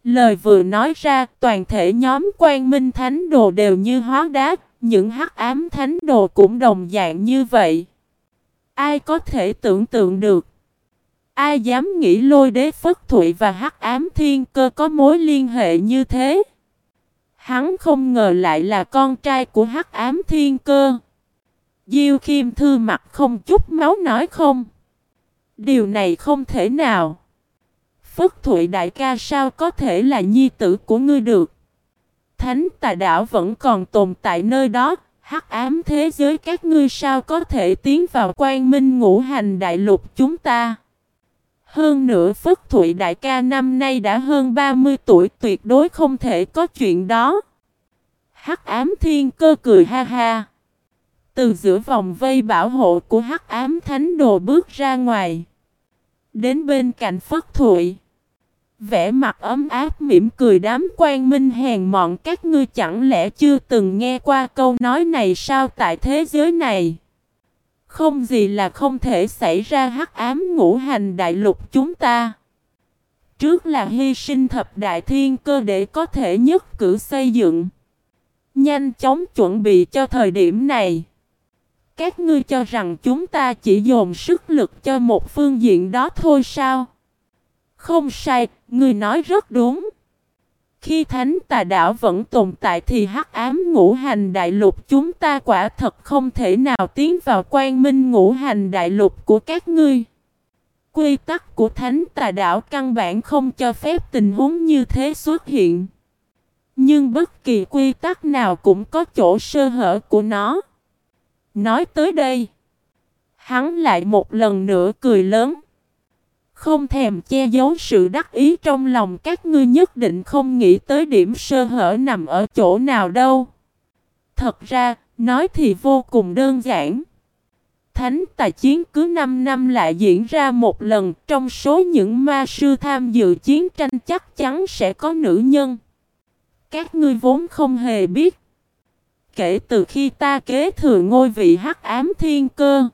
Lời vừa nói ra, toàn thể nhóm quan minh thánh đồ đều như hóa đá, những hắc ám thánh đồ cũng đồng dạng như vậy. Ai có thể tưởng tượng được? Ai dám nghĩ lôi đế phất thụy và hắc ám thiên cơ có mối liên hệ như thế? Hắn không ngờ lại là con trai của hắc ám thiên cơ. Diêu Khiêm Thư mặt không chút máu nói không. Điều này không thể nào. Phất Thụy đại ca sao có thể là nhi tử của ngươi được? Thánh tà đảo vẫn còn tồn tại nơi đó, hắc ám thế giới các ngươi sao có thể tiến vào quan minh ngũ hành đại lục chúng ta? Hơn nữa Phất Thụy đại ca năm nay đã hơn 30 tuổi tuyệt đối không thể có chuyện đó. Hắc ám thiên cơ cười ha ha. Từ giữa vòng vây bảo hộ của hắc ám thánh đồ bước ra ngoài. Đến bên cạnh Phất Thụy. Vẽ mặt ấm áp mỉm cười đám quan minh hèn mọn các ngươi chẳng lẽ chưa từng nghe qua câu nói này sao tại thế giới này. Không gì là không thể xảy ra hắc ám ngũ hành đại lục chúng ta. Trước là hy sinh thập đại thiên cơ để có thể nhất cử xây dựng. Nhanh chóng chuẩn bị cho thời điểm này. Các ngươi cho rằng chúng ta chỉ dồn sức lực cho một phương diện đó thôi sao? Không sai, ngươi nói rất đúng. Khi thánh tà đảo vẫn tồn tại thì hắc ám ngũ hành đại lục chúng ta quả thật không thể nào tiến vào quan minh ngũ hành đại lục của các ngươi. Quy tắc của thánh tà đảo căn bản không cho phép tình huống như thế xuất hiện. Nhưng bất kỳ quy tắc nào cũng có chỗ sơ hở của nó. Nói tới đây, hắn lại một lần nữa cười lớn. Không thèm che giấu sự đắc ý trong lòng các ngươi nhất định không nghĩ tới điểm sơ hở nằm ở chỗ nào đâu. Thật ra, nói thì vô cùng đơn giản. Thánh tài chiến cứ 5 năm lại diễn ra một lần trong số những ma sư tham dự chiến tranh chắc chắn sẽ có nữ nhân. Các ngươi vốn không hề biết. Kể từ khi ta kế thừa ngôi vị hắc ám thiên cơ.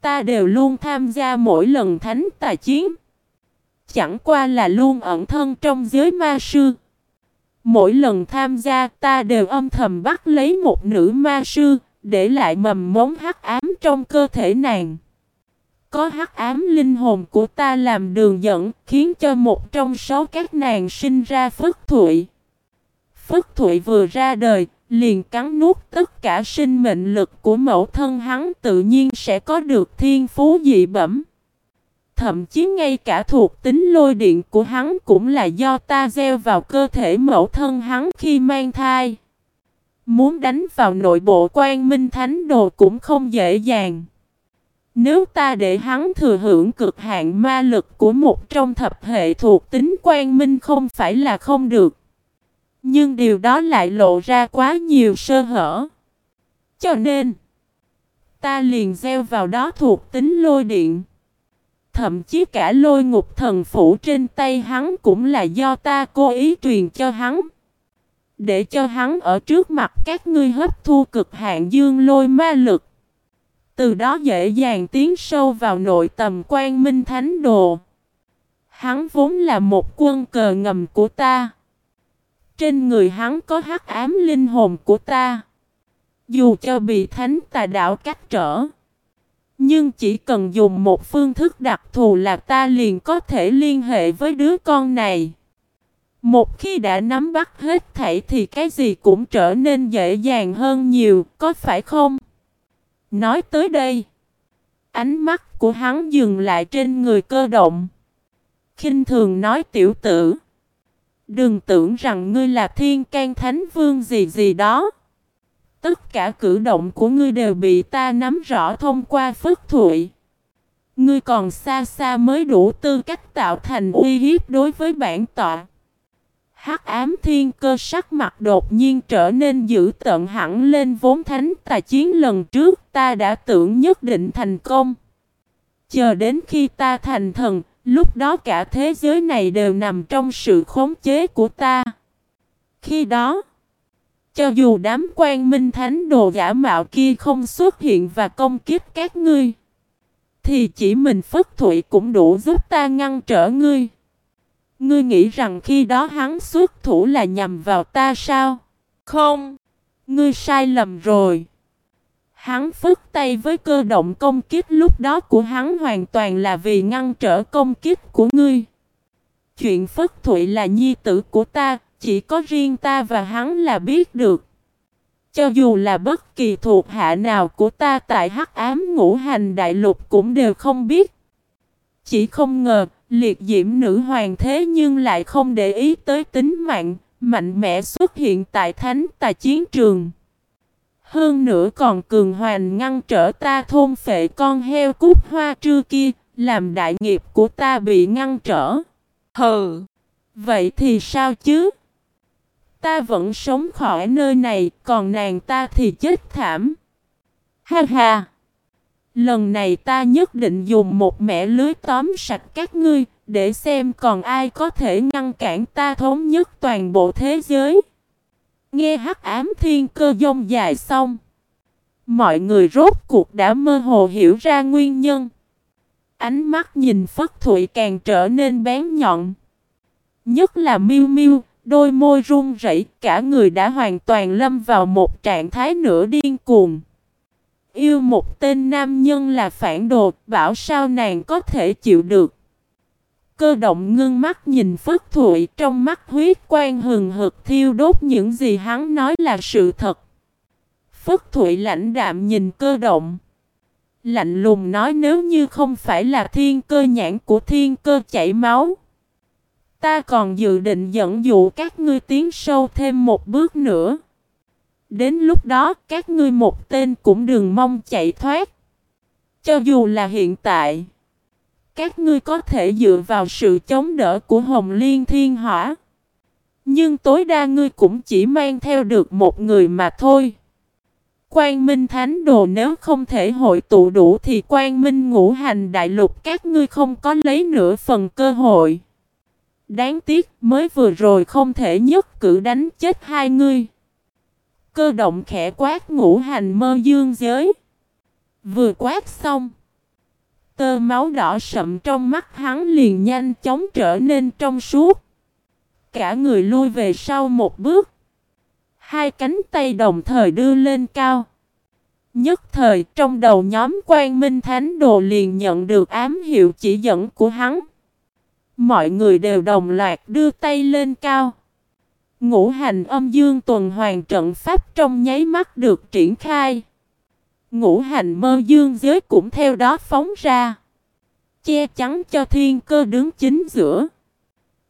Ta đều luôn tham gia mỗi lần thánh tài chiến. Chẳng qua là luôn ẩn thân trong giới ma sư. Mỗi lần tham gia ta đều âm thầm bắt lấy một nữ ma sư, để lại mầm mống hắc ám trong cơ thể nàng. Có hắc ám linh hồn của ta làm đường dẫn, khiến cho một trong số các nàng sinh ra phất thụy. Phất thụy vừa ra đời, liền cắn nuốt tất cả sinh mệnh lực của mẫu thân hắn tự nhiên sẽ có được thiên phú dị bẩm. Thậm chí ngay cả thuộc tính lôi điện của hắn cũng là do ta gieo vào cơ thể mẫu thân hắn khi mang thai. Muốn đánh vào nội bộ quan minh thánh đồ cũng không dễ dàng. Nếu ta để hắn thừa hưởng cực hạn ma lực của một trong thập hệ thuộc tính quan minh không phải là không được. Nhưng điều đó lại lộ ra quá nhiều sơ hở. Cho nên, ta liền gieo vào đó thuộc tính lôi điện. Thậm chí cả lôi ngục thần phủ trên tay hắn cũng là do ta cố ý truyền cho hắn. Để cho hắn ở trước mặt các ngươi hấp thu cực hạn dương lôi ma lực. Từ đó dễ dàng tiến sâu vào nội tầm quan minh thánh đồ. Hắn vốn là một quân cờ ngầm của ta. Trên người hắn có hắc ám linh hồn của ta. Dù cho bị thánh tà đạo cách trở. Nhưng chỉ cần dùng một phương thức đặc thù là ta liền có thể liên hệ với đứa con này. Một khi đã nắm bắt hết thảy thì cái gì cũng trở nên dễ dàng hơn nhiều, có phải không? Nói tới đây, ánh mắt của hắn dừng lại trên người cơ động. khinh thường nói tiểu tử. Đừng tưởng rằng ngươi là thiên can thánh vương gì gì đó. Tất cả cử động của ngươi đều bị ta nắm rõ thông qua phức thụy. Ngươi còn xa xa mới đủ tư cách tạo thành uy hiếp đối với bản tọa. Hắc ám thiên cơ sắc mặt đột nhiên trở nên dữ tợn hẳn lên vốn thánh tà chiến lần trước ta đã tưởng nhất định thành công. Chờ đến khi ta thành thần, lúc đó cả thế giới này đều nằm trong sự khống chế của ta. Khi đó, cho dù đám quan minh thánh đồ giả mạo kia không xuất hiện và công kiếp các ngươi, thì chỉ mình Phất Thụy cũng đủ giúp ta ngăn trở ngươi. Ngươi nghĩ rằng khi đó hắn xuất thủ là nhằm vào ta sao? Không, ngươi sai lầm rồi. Hắn phức tay với cơ động công kích lúc đó của hắn hoàn toàn là vì ngăn trở công kích của ngươi. Chuyện Phất Thụy là nhi tử của ta, chỉ có riêng ta và hắn là biết được. Cho dù là bất kỳ thuộc hạ nào của ta tại hắc ám ngũ hành đại lục cũng đều không biết. Chỉ không ngờ, liệt diễm nữ hoàng thế nhưng lại không để ý tới tính mạng, mạnh mẽ xuất hiện tại thánh tà chiến trường. Hơn nữa còn cường hoàn ngăn trở ta thôn phệ con heo cút hoa trư kia, làm đại nghiệp của ta bị ngăn trở. Hừ, vậy thì sao chứ? Ta vẫn sống khỏi nơi này, còn nàng ta thì chết thảm. Ha ha! Lần này ta nhất định dùng một mẻ lưới tóm sạch các ngươi, để xem còn ai có thể ngăn cản ta thống nhất toàn bộ thế giới. Nghe hắc ám thiên cơ dông dài xong. Mọi người rốt cuộc đã mơ hồ hiểu ra nguyên nhân. Ánh mắt nhìn Phất Thụy càng trở nên bén nhọn. Nhất là miêu miêu, đôi môi run rẩy, cả người đã hoàn toàn lâm vào một trạng thái nửa điên cuồng. Yêu một tên nam nhân là phản đồ, bảo sao nàng có thể chịu được. Cơ động ngưng mắt nhìn Phất Thụy, trong mắt huyết quan hừng hực thiêu đốt những gì hắn nói là sự thật. Phất Thụy lãnh đạm nhìn cơ động. Lạnh lùng nói nếu như không phải là thiên cơ nhãn của thiên cơ chảy máu. Ta còn dự định dẫn dụ các ngươi tiến sâu thêm một bước nữa. Đến lúc đó, các ngươi một tên cũng đừng mong chạy thoát. Cho dù là hiện tại. Các ngươi có thể dựa vào sự chống đỡ của Hồng Liên Thiên Hỏa. Nhưng tối đa ngươi cũng chỉ mang theo được một người mà thôi. Quang Minh Thánh Đồ nếu không thể hội tụ đủ thì Quang Minh ngũ hành đại lục các ngươi không có lấy nửa phần cơ hội. Đáng tiếc, mới vừa rồi không thể nhất cử đánh chết hai ngươi. Cơ động khẽ quát ngũ hành mơ dương giới. Vừa quát xong. Tơ máu đỏ sậm trong mắt hắn liền nhanh chóng trở nên trong suốt. Cả người lui về sau một bước. Hai cánh tay đồng thời đưa lên cao. Nhất thời, trong đầu nhóm quan minh thánh đồ liền nhận được ám hiệu chỉ dẫn của hắn. Mọi người đều đồng loạt đưa tay lên cao. Ngũ hành âm dương tuần hoàn trận pháp trong nháy mắt được triển khai. Ngũ hành mơ dương giới cũng theo đó phóng ra. Che chắn cho thiên cơ đứng chính giữa.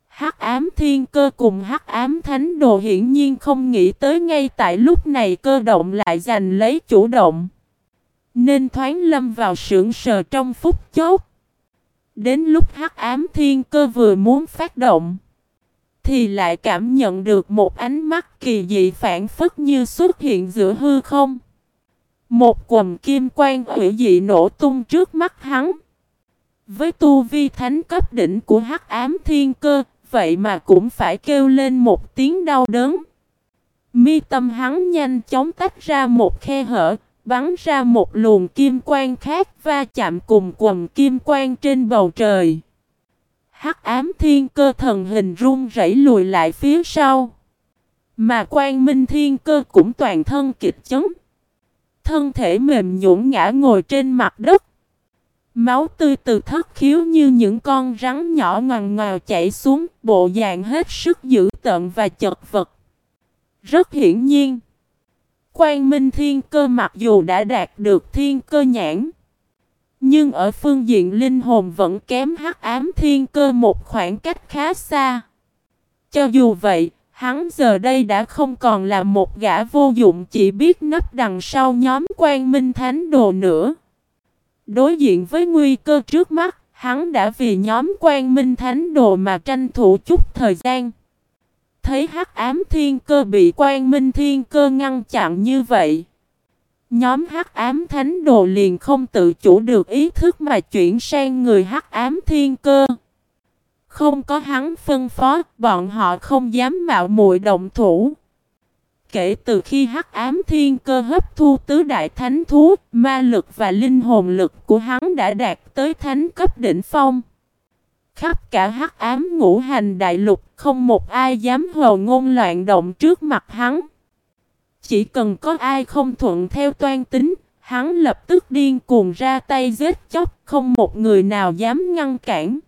Hắc ám thiên cơ cùng hắc ám thánh đồ hiển nhiên không nghĩ tới ngay tại lúc này cơ động lại giành lấy chủ động. Nên thoáng lâm vào sưởng sờ trong phút chốt. Đến lúc hắc ám thiên cơ vừa muốn phát động. Thì lại cảm nhận được một ánh mắt kỳ dị phản phất như xuất hiện giữa hư không. Một quầm kim quang hủy dị nổ tung trước mắt hắn. Với tu vi thánh cấp đỉnh của hắc ám thiên cơ, vậy mà cũng phải kêu lên một tiếng đau đớn. Mi tâm hắn nhanh chóng tách ra một khe hở, bắn ra một luồng kim quang khác va chạm cùng quầm kim quang trên bầu trời. Hắc ám thiên cơ thần hình run rẩy lùi lại phía sau. Mà quan minh thiên cơ cũng toàn thân kịch chấn. Thân thể mềm nhũn ngã ngồi trên mặt đất. Máu tươi từ thất khiếu như những con rắn nhỏ ngoằn ngoèo chảy xuống, bộ dạng hết sức dữ tợn và chật vật. Rất hiển nhiên, Quang Minh Thiên Cơ mặc dù đã đạt được thiên cơ nhãn, nhưng ở phương diện linh hồn vẫn kém hắc ám thiên cơ một khoảng cách khá xa. Cho dù vậy, hắn giờ đây đã không còn là một gã vô dụng chỉ biết nấp đằng sau nhóm quan Minh Thánh Đồ nữa. Đối diện với nguy cơ trước mắt, hắn đã vì nhóm quan Minh Thánh Đồ mà tranh thủ chút thời gian. Thấy hắc ám thiên cơ bị quan Minh thiên cơ ngăn chặn như vậy. Nhóm hắc ám thánh đồ liền không tự chủ được ý thức mà chuyển sang người hắc ám thiên cơ. Không có hắn phân phó, bọn họ không dám mạo muội động thủ. Kể từ khi hắc ám thiên cơ hấp thu tứ đại thánh thú, ma lực và linh hồn lực của hắn đã đạt tới thánh cấp đỉnh phong. Khắp cả hắc ám ngũ hành đại lục, không một ai dám hồ ngôn loạn động trước mặt hắn. Chỉ cần có ai không thuận theo toan tính, hắn lập tức điên cuồng ra tay giết chóc, không một người nào dám ngăn cản.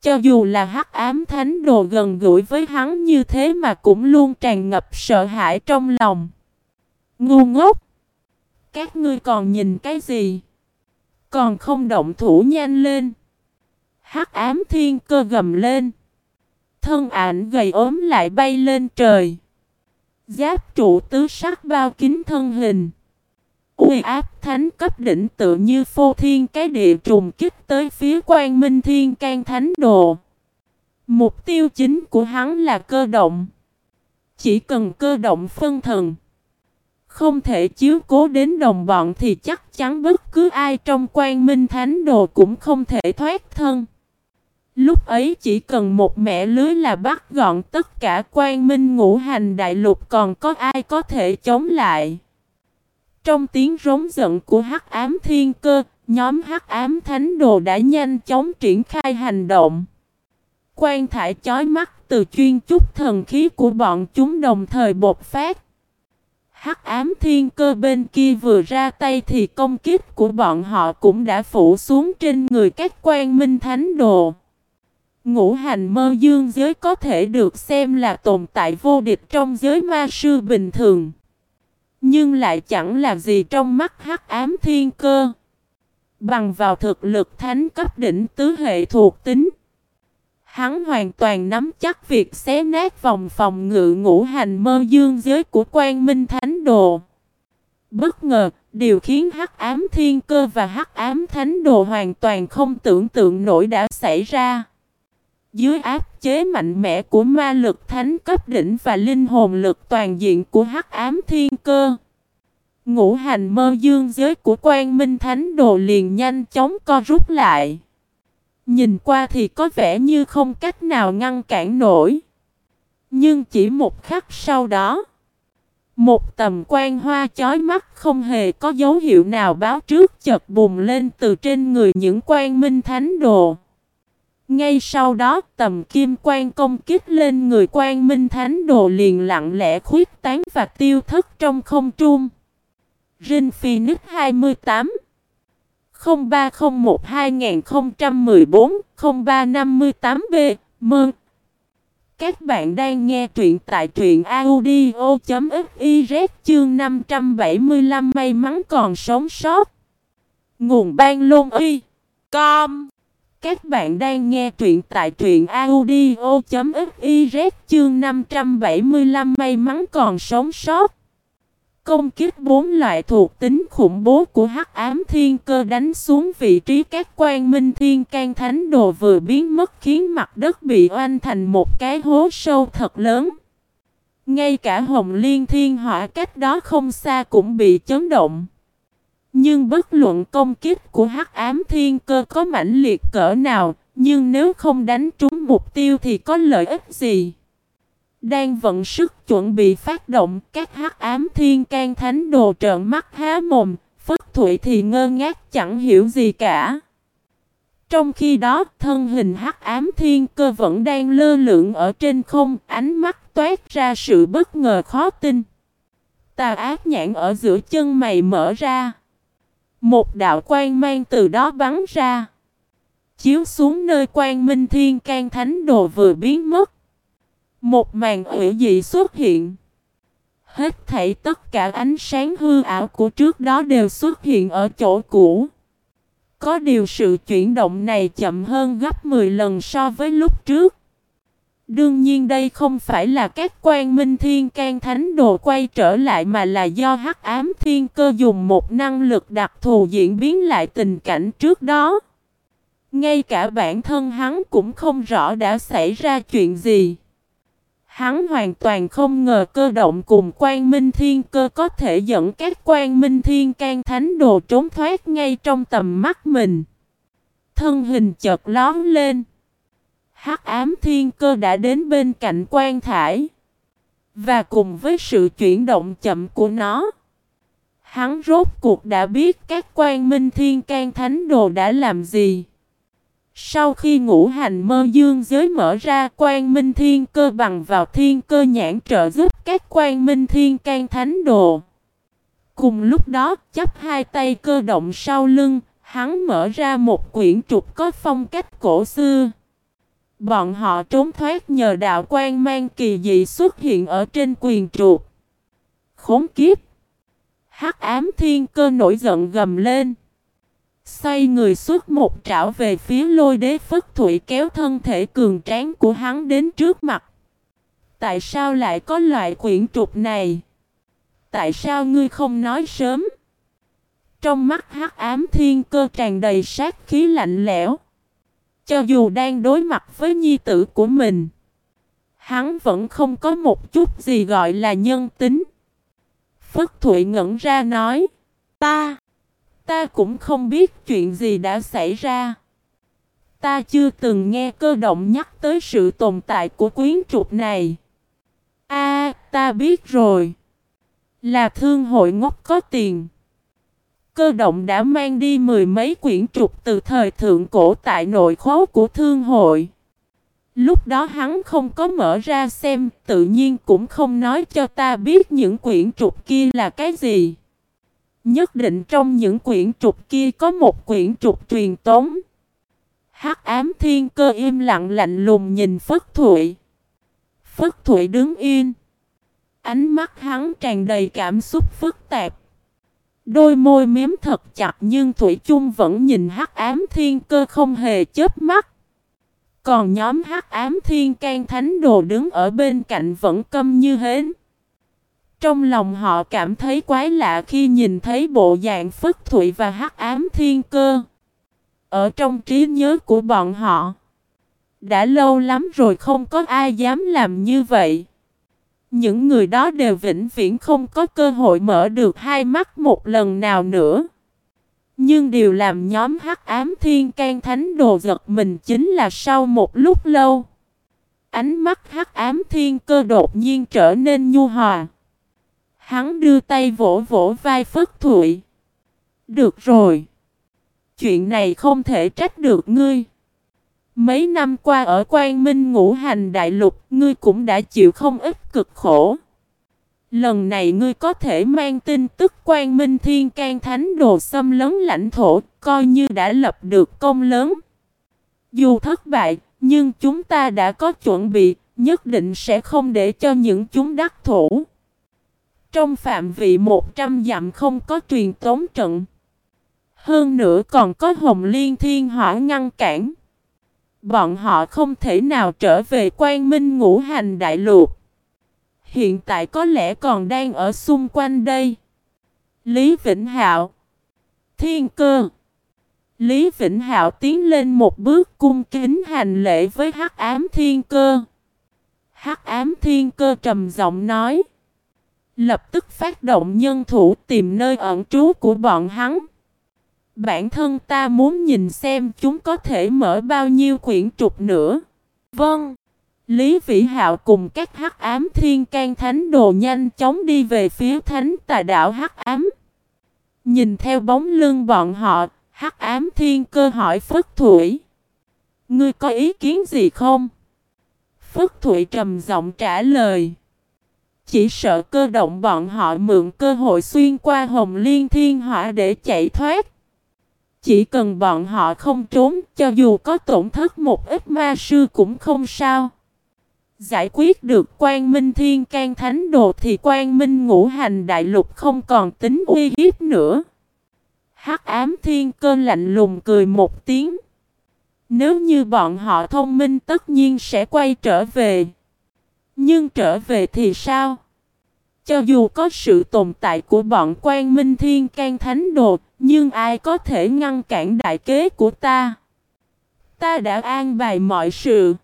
Cho dù là hắc ám thánh đồ gần gũi với hắn như thế mà cũng luôn tràn ngập sợ hãi trong lòng. Ngu ngốc! Các ngươi còn nhìn cái gì? Còn không động thủ nhanh lên. Hắc ám thiên cơ gầm lên. Thân ảnh gầy ốm lại bay lên trời. Giáp trụ tứ sắc bao kính thân hình. Uy áp thánh cấp đỉnh tự như phô thiên cái địa trùng kích tới phía quan minh thiên can thánh đồ. Mục tiêu chính của hắn là cơ động. Chỉ cần cơ động phân thần. Không thể chiếu cố đến đồng bọn thì chắc chắn bất cứ ai trong quan minh thánh đồ cũng không thể thoát thân. Lúc ấy chỉ cần một mẹ lưới là bắt gọn tất cả quan minh ngũ hành đại lục còn có ai có thể chống lại. Trong tiếng rống giận của hắc ám thiên cơ, nhóm hắc ám thánh đồ đã nhanh chóng triển khai hành động. Quan thải chói mắt từ chuyên chút thần khí của bọn chúng đồng thời bột phát. Hắc ám thiên cơ bên kia vừa ra tay thì công kích của bọn họ cũng đã phủ xuống trên người các quan minh thánh đồ. Ngũ hành mơ dương giới có thể được xem là tồn tại vô địch trong giới ma sư bình thường. Nhưng lại chẳng là gì trong mắt hắc ám thiên cơ. Bằng vào thực lực thánh cấp đỉnh tứ hệ thuộc tính. Hắn hoàn toàn nắm chắc việc xé nát vòng phòng ngự ngũ hành mơ dương giới của quan minh thánh đồ. Bất ngờ, điều khiến hắc ám thiên cơ và hắc ám thánh đồ hoàn toàn không tưởng tượng nổi đã xảy ra. Dưới áp chế mạnh mẽ của ma lực thánh cấp đỉnh và linh hồn lực toàn diện của hắc ám thiên cơ. Ngũ hành mơ dương giới của quan minh thánh đồ liền nhanh chóng co rút lại. Nhìn qua thì có vẻ như không cách nào ngăn cản nổi. Nhưng chỉ một khắc sau đó, một tầm quan hoa chói mắt không hề có dấu hiệu nào báo trước chợt bùng lên từ trên người những quan minh thánh đồ. Ngay sau đó, tầm kim quan công kích lên người quan minh thánh đồ liền lặng lẽ khuyết tán và tiêu thất trong không trung. Rin Phoenix 28 0301 2014 0358B Mơn Các bạn đang nghe truyện tại truyện audio.fiz chương 575 may mắn còn sống sót. Nguồn ban lôn uy. Com các bạn đang nghe truyện tại truyện audio.fiz chương 575 may mắn còn sống sót. Công kích bốn loại thuộc tính khủng bố của hắc ám thiên cơ đánh xuống vị trí các quan minh thiên can thánh đồ vừa biến mất khiến mặt đất bị oanh thành một cái hố sâu thật lớn. Ngay cả hồng liên thiên hỏa cách đó không xa cũng bị chấn động. Nhưng bất luận công kích của hắc ám thiên cơ có mãnh liệt cỡ nào, nhưng nếu không đánh trúng mục tiêu thì có lợi ích gì? Đang vận sức chuẩn bị phát động, các hắc ám thiên can thánh đồ trợn mắt há mồm, phất thụy thì ngơ ngác chẳng hiểu gì cả. Trong khi đó, thân hình hắc ám thiên cơ vẫn đang lơ lửng ở trên không, ánh mắt toát ra sự bất ngờ khó tin. Tà ác nhãn ở giữa chân mày mở ra. Một đạo quang mang từ đó bắn ra. Chiếu xuống nơi quan minh thiên can thánh đồ vừa biến mất. Một màn hủy dị xuất hiện. Hết thảy tất cả ánh sáng hư ảo của trước đó đều xuất hiện ở chỗ cũ. Có điều sự chuyển động này chậm hơn gấp 10 lần so với lúc trước. Đương nhiên đây không phải là các quan minh thiên can thánh đồ quay trở lại mà là do hắc ám thiên cơ dùng một năng lực đặc thù diễn biến lại tình cảnh trước đó. Ngay cả bản thân hắn cũng không rõ đã xảy ra chuyện gì. Hắn hoàn toàn không ngờ cơ động cùng quan minh thiên cơ có thể dẫn các quan minh thiên can thánh đồ trốn thoát ngay trong tầm mắt mình. Thân hình chợt lón lên. Hắc ám thiên cơ đã đến bên cạnh quan thải. Và cùng với sự chuyển động chậm của nó. Hắn rốt cuộc đã biết các quan minh thiên can thánh đồ đã làm gì. Sau khi ngũ hành mơ dương giới mở ra quan minh thiên cơ bằng vào thiên cơ nhãn trợ giúp các quan minh thiên can thánh đồ. Cùng lúc đó chấp hai tay cơ động sau lưng, hắn mở ra một quyển trục có phong cách cổ xưa. Bọn họ trốn thoát nhờ đạo quan mang kỳ dị xuất hiện ở trên quyền trục. Khốn kiếp! Hắc ám thiên cơ nổi giận gầm lên. Xoay người suốt một trảo về phía lôi đế phất thủy kéo thân thể cường tráng của hắn đến trước mặt. Tại sao lại có loại quyển trục này? Tại sao ngươi không nói sớm? Trong mắt hắc ám thiên cơ tràn đầy sát khí lạnh lẽo. Cho dù đang đối mặt với nhi tử của mình, hắn vẫn không có một chút gì gọi là nhân tính. Phất Thụy ngẩn ra nói, ta, ta cũng không biết chuyện gì đã xảy ra. Ta chưa từng nghe cơ động nhắc tới sự tồn tại của quyến trục này. A, ta biết rồi. Là thương hội ngốc có tiền. Cơ động đã mang đi mười mấy quyển trục từ thời thượng cổ tại nội khố của thương hội. Lúc đó hắn không có mở ra xem, tự nhiên cũng không nói cho ta biết những quyển trục kia là cái gì. Nhất định trong những quyển trục kia có một quyển trục truyền tống. Hắc ám thiên cơ im lặng lạnh lùng nhìn Phất Thụy. Phất Thụy đứng yên. Ánh mắt hắn tràn đầy cảm xúc phức tạp. Đôi môi mém thật chặt nhưng Thủy chung vẫn nhìn hắc ám thiên cơ không hề chớp mắt. Còn nhóm hắc ám thiên can thánh đồ đứng ở bên cạnh vẫn câm như hến. Trong lòng họ cảm thấy quái lạ khi nhìn thấy bộ dạng phất thụy và hắc ám thiên cơ. Ở trong trí nhớ của bọn họ. Đã lâu lắm rồi không có ai dám làm như vậy. Những người đó đều vĩnh viễn không có cơ hội mở được hai mắt một lần nào nữa. Nhưng điều làm nhóm hắc ám thiên can thánh đồ giật mình chính là sau một lúc lâu. Ánh mắt hắc ám thiên cơ đột nhiên trở nên nhu hòa. Hắn đưa tay vỗ vỗ vai Phất Thụy. Được rồi. Chuyện này không thể trách được ngươi. Mấy năm qua ở Quang Minh ngũ hành đại lục, ngươi cũng đã chịu không ít cực khổ. Lần này ngươi có thể mang tin tức Quang Minh Thiên can Thánh Đồ xâm lấn lãnh thổ, coi như đã lập được công lớn. Dù thất bại, nhưng chúng ta đã có chuẩn bị, nhất định sẽ không để cho những chúng đắc thủ. Trong phạm vị 100 dặm không có truyền tống trận. Hơn nữa còn có Hồng Liên Thiên Hỏa ngăn cản. Bọn họ không thể nào trở về quan minh ngũ hành đại lục. Hiện tại có lẽ còn đang ở xung quanh đây. Lý Vĩnh Hạo Thiên cơ Lý Vĩnh Hạo tiến lên một bước cung kính hành lễ với Hắc Ám Thiên Cơ. Hắc Ám Thiên Cơ trầm giọng nói: Lập tức phát động nhân thủ tìm nơi ẩn trú của bọn hắn. Bản thân ta muốn nhìn xem chúng có thể mở bao nhiêu quyển trục nữa. Vâng. Lý Vĩ Hạo cùng các hắc ám thiên can thánh đồ nhanh chóng đi về phía thánh tà đảo hắc ám. Nhìn theo bóng lưng bọn họ, hắc ám thiên cơ hỏi Phất Thủy. Ngươi có ý kiến gì không? Phất Thụy trầm giọng trả lời. Chỉ sợ cơ động bọn họ mượn cơ hội xuyên qua hồng liên thiên hỏa để chạy thoát. Chỉ cần bọn họ không trốn, cho dù có tổn thất một ít ma sư cũng không sao. Giải quyết được quan minh thiên can thánh đồ thì quan minh ngũ hành đại lục không còn tính uy hiếp nữa. Hắc ám thiên cơ lạnh lùng cười một tiếng. Nếu như bọn họ thông minh tất nhiên sẽ quay trở về. Nhưng trở về thì sao? Cho dù có sự tồn tại của bọn quan minh thiên can thánh đồ, nhưng ai có thể ngăn cản đại kế của ta? Ta đã an bài mọi sự.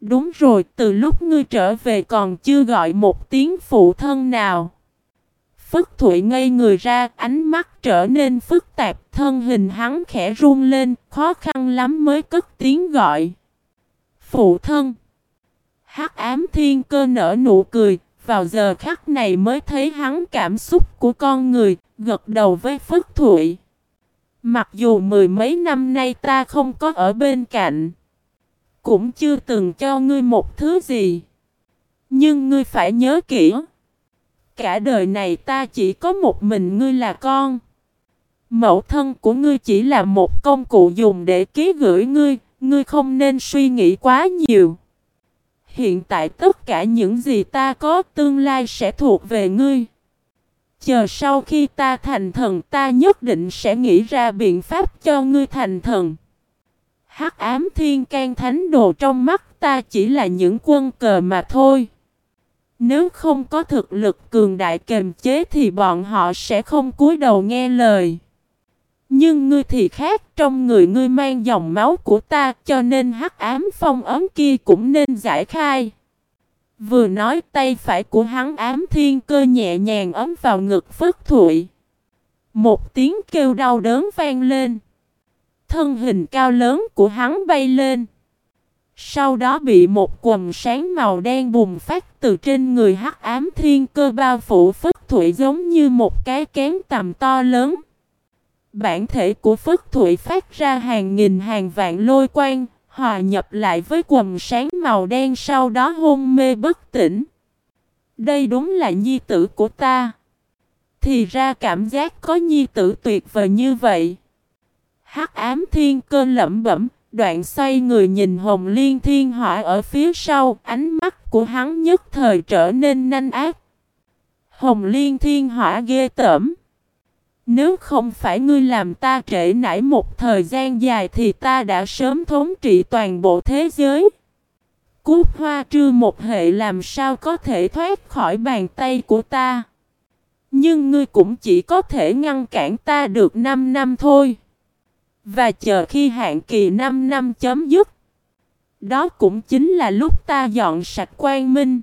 Đúng rồi, từ lúc ngươi trở về còn chưa gọi một tiếng phụ thân nào. Phất Thụy ngây người ra, ánh mắt trở nên phức tạp, thân hình hắn khẽ run lên, khó khăn lắm mới cất tiếng gọi. Phụ thân! Hắc ám thiên cơ nở nụ cười, vào giờ khắc này mới thấy hắn cảm xúc của con người, gật đầu với Phất Thụy. Mặc dù mười mấy năm nay ta không có ở bên cạnh, cũng chưa từng cho ngươi một thứ gì. Nhưng ngươi phải nhớ kỹ. Cả đời này ta chỉ có một mình ngươi là con. Mẫu thân của ngươi chỉ là một công cụ dùng để ký gửi ngươi, ngươi không nên suy nghĩ quá nhiều. Hiện tại tất cả những gì ta có tương lai sẽ thuộc về ngươi. Chờ sau khi ta thành thần, ta nhất định sẽ nghĩ ra biện pháp cho ngươi thành thần. Hắc ám thiên can thánh đồ trong mắt ta chỉ là những quân cờ mà thôi. Nếu không có thực lực cường đại kềm chế thì bọn họ sẽ không cúi đầu nghe lời. Nhưng ngươi thì khác, trong người ngươi mang dòng máu của ta, cho nên hắc ám phong ấm kia cũng nên giải khai. Vừa nói tay phải của hắn ám thiên cơ nhẹ nhàng ấm vào ngực phất thụy. Một tiếng kêu đau đớn vang lên. Thân hình cao lớn của hắn bay lên. Sau đó bị một quầm sáng màu đen bùng phát từ trên người hắc ám thiên cơ bao phủ phất thụy giống như một cái kén tầm to lớn. Bản thể của phất thụy phát ra hàng nghìn hàng vạn lôi quang, hòa nhập lại với quầm sáng màu đen sau đó hôn mê bất tỉnh. Đây đúng là nhi tử của ta. Thì ra cảm giác có nhi tử tuyệt vời như vậy. Hắc ám thiên cơ lẩm bẩm, đoạn xoay người nhìn Hồng Liên Thiên Hỏa ở phía sau, ánh mắt của hắn nhất thời trở nên nanh ác. Hồng Liên Thiên Hỏa ghê tởm. Nếu không phải ngươi làm ta trễ nải một thời gian dài thì ta đã sớm thống trị toàn bộ thế giới. Cút hoa trư một hệ làm sao có thể thoát khỏi bàn tay của ta. Nhưng ngươi cũng chỉ có thể ngăn cản ta được 5 năm thôi. Và chờ khi hạn kỳ 5 năm chấm dứt. Đó cũng chính là lúc ta dọn sạch quan minh.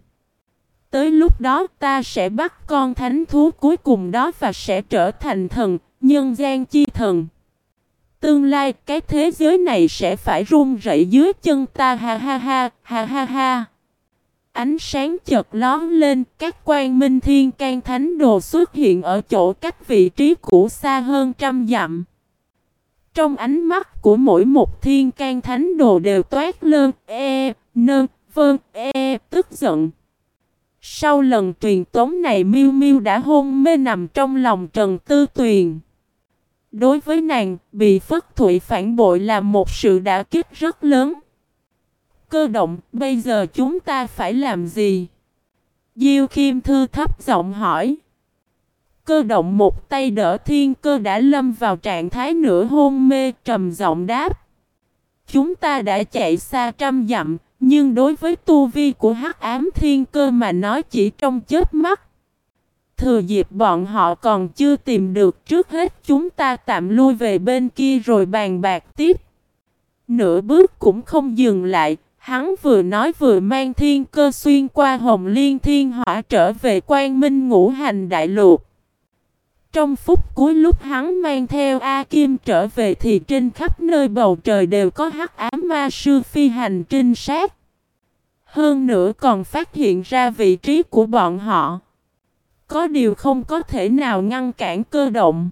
Tới lúc đó ta sẽ bắt con thánh thú cuối cùng đó và sẽ trở thành thần, nhân gian chi thần. Tương lai cái thế giới này sẽ phải run rẩy dưới chân ta ha ha ha, ha ha ha. Ánh sáng chợt lón lên, các quan minh thiên can thánh đồ xuất hiện ở chỗ cách vị trí cũ xa hơn trăm dặm. Trong ánh mắt của mỗi một thiên can thánh đồ đều toát lơn, e, nơn, vơn, vâng, e, tức giận. Sau lần truyền tống này miu miu đã hôn mê nằm trong lòng Trần Tư Tuyền. Đối với nàng, bị Phất Thụy phản bội là một sự đả kích rất lớn. Cơ động, bây giờ chúng ta phải làm gì? Diêu Khiêm Thư thấp giọng hỏi. Cơ động một tay đỡ thiên cơ đã lâm vào trạng thái nửa hôn mê trầm giọng đáp. Chúng ta đã chạy xa trăm dặm, nhưng đối với tu vi của hắc ám thiên cơ mà nói chỉ trong chết mắt. Thừa dịp bọn họ còn chưa tìm được trước hết chúng ta tạm lui về bên kia rồi bàn bạc tiếp. Nửa bước cũng không dừng lại, hắn vừa nói vừa mang thiên cơ xuyên qua hồng liên thiên hỏa trở về quan minh ngũ hành đại lục. Trong phút cuối lúc hắn mang theo A Kim trở về thì trên khắp nơi bầu trời đều có hắc ám ma sư phi hành trinh sát. Hơn nữa còn phát hiện ra vị trí của bọn họ. Có điều không có thể nào ngăn cản cơ động.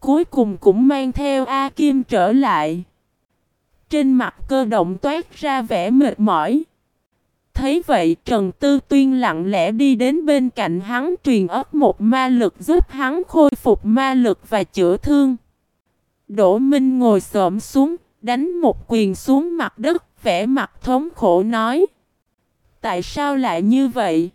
Cuối cùng cũng mang theo A Kim trở lại. Trên mặt cơ động toát ra vẻ mệt mỏi. Thấy vậy Trần Tư Tuyên lặng lẽ đi đến bên cạnh hắn truyền ấp một ma lực giúp hắn khôi phục ma lực và chữa thương. Đỗ Minh ngồi xổm xuống, đánh một quyền xuống mặt đất, vẻ mặt thống khổ nói. Tại sao lại như vậy?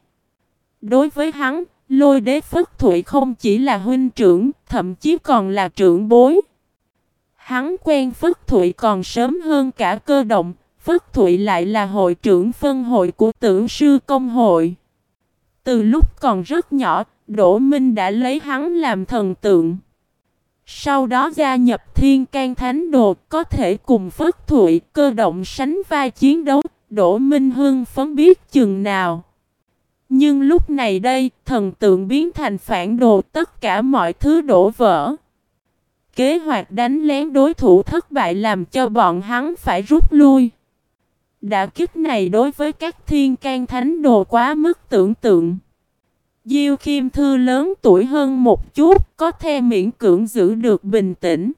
Đối với hắn, lôi đế Phất Thụy không chỉ là huynh trưởng, thậm chí còn là trưởng bối. Hắn quen Phất Thụy còn sớm hơn cả cơ động, Phất Thụy lại là hội trưởng phân hội của tử sư công hội. Từ lúc còn rất nhỏ, Đỗ Minh đã lấy hắn làm thần tượng. Sau đó gia nhập thiên can thánh đồ có thể cùng Phất Thụy cơ động sánh vai chiến đấu, Đỗ Minh Hưng phấn biết chừng nào. Nhưng lúc này đây, thần tượng biến thành phản đồ tất cả mọi thứ đổ vỡ. Kế hoạch đánh lén đối thủ thất bại làm cho bọn hắn phải rút lui. Đã kích này đối với các thiên can thánh đồ quá mức tưởng tượng. Diêu Khiêm Thư lớn tuổi hơn một chút, có thể miễn cưỡng giữ được bình tĩnh.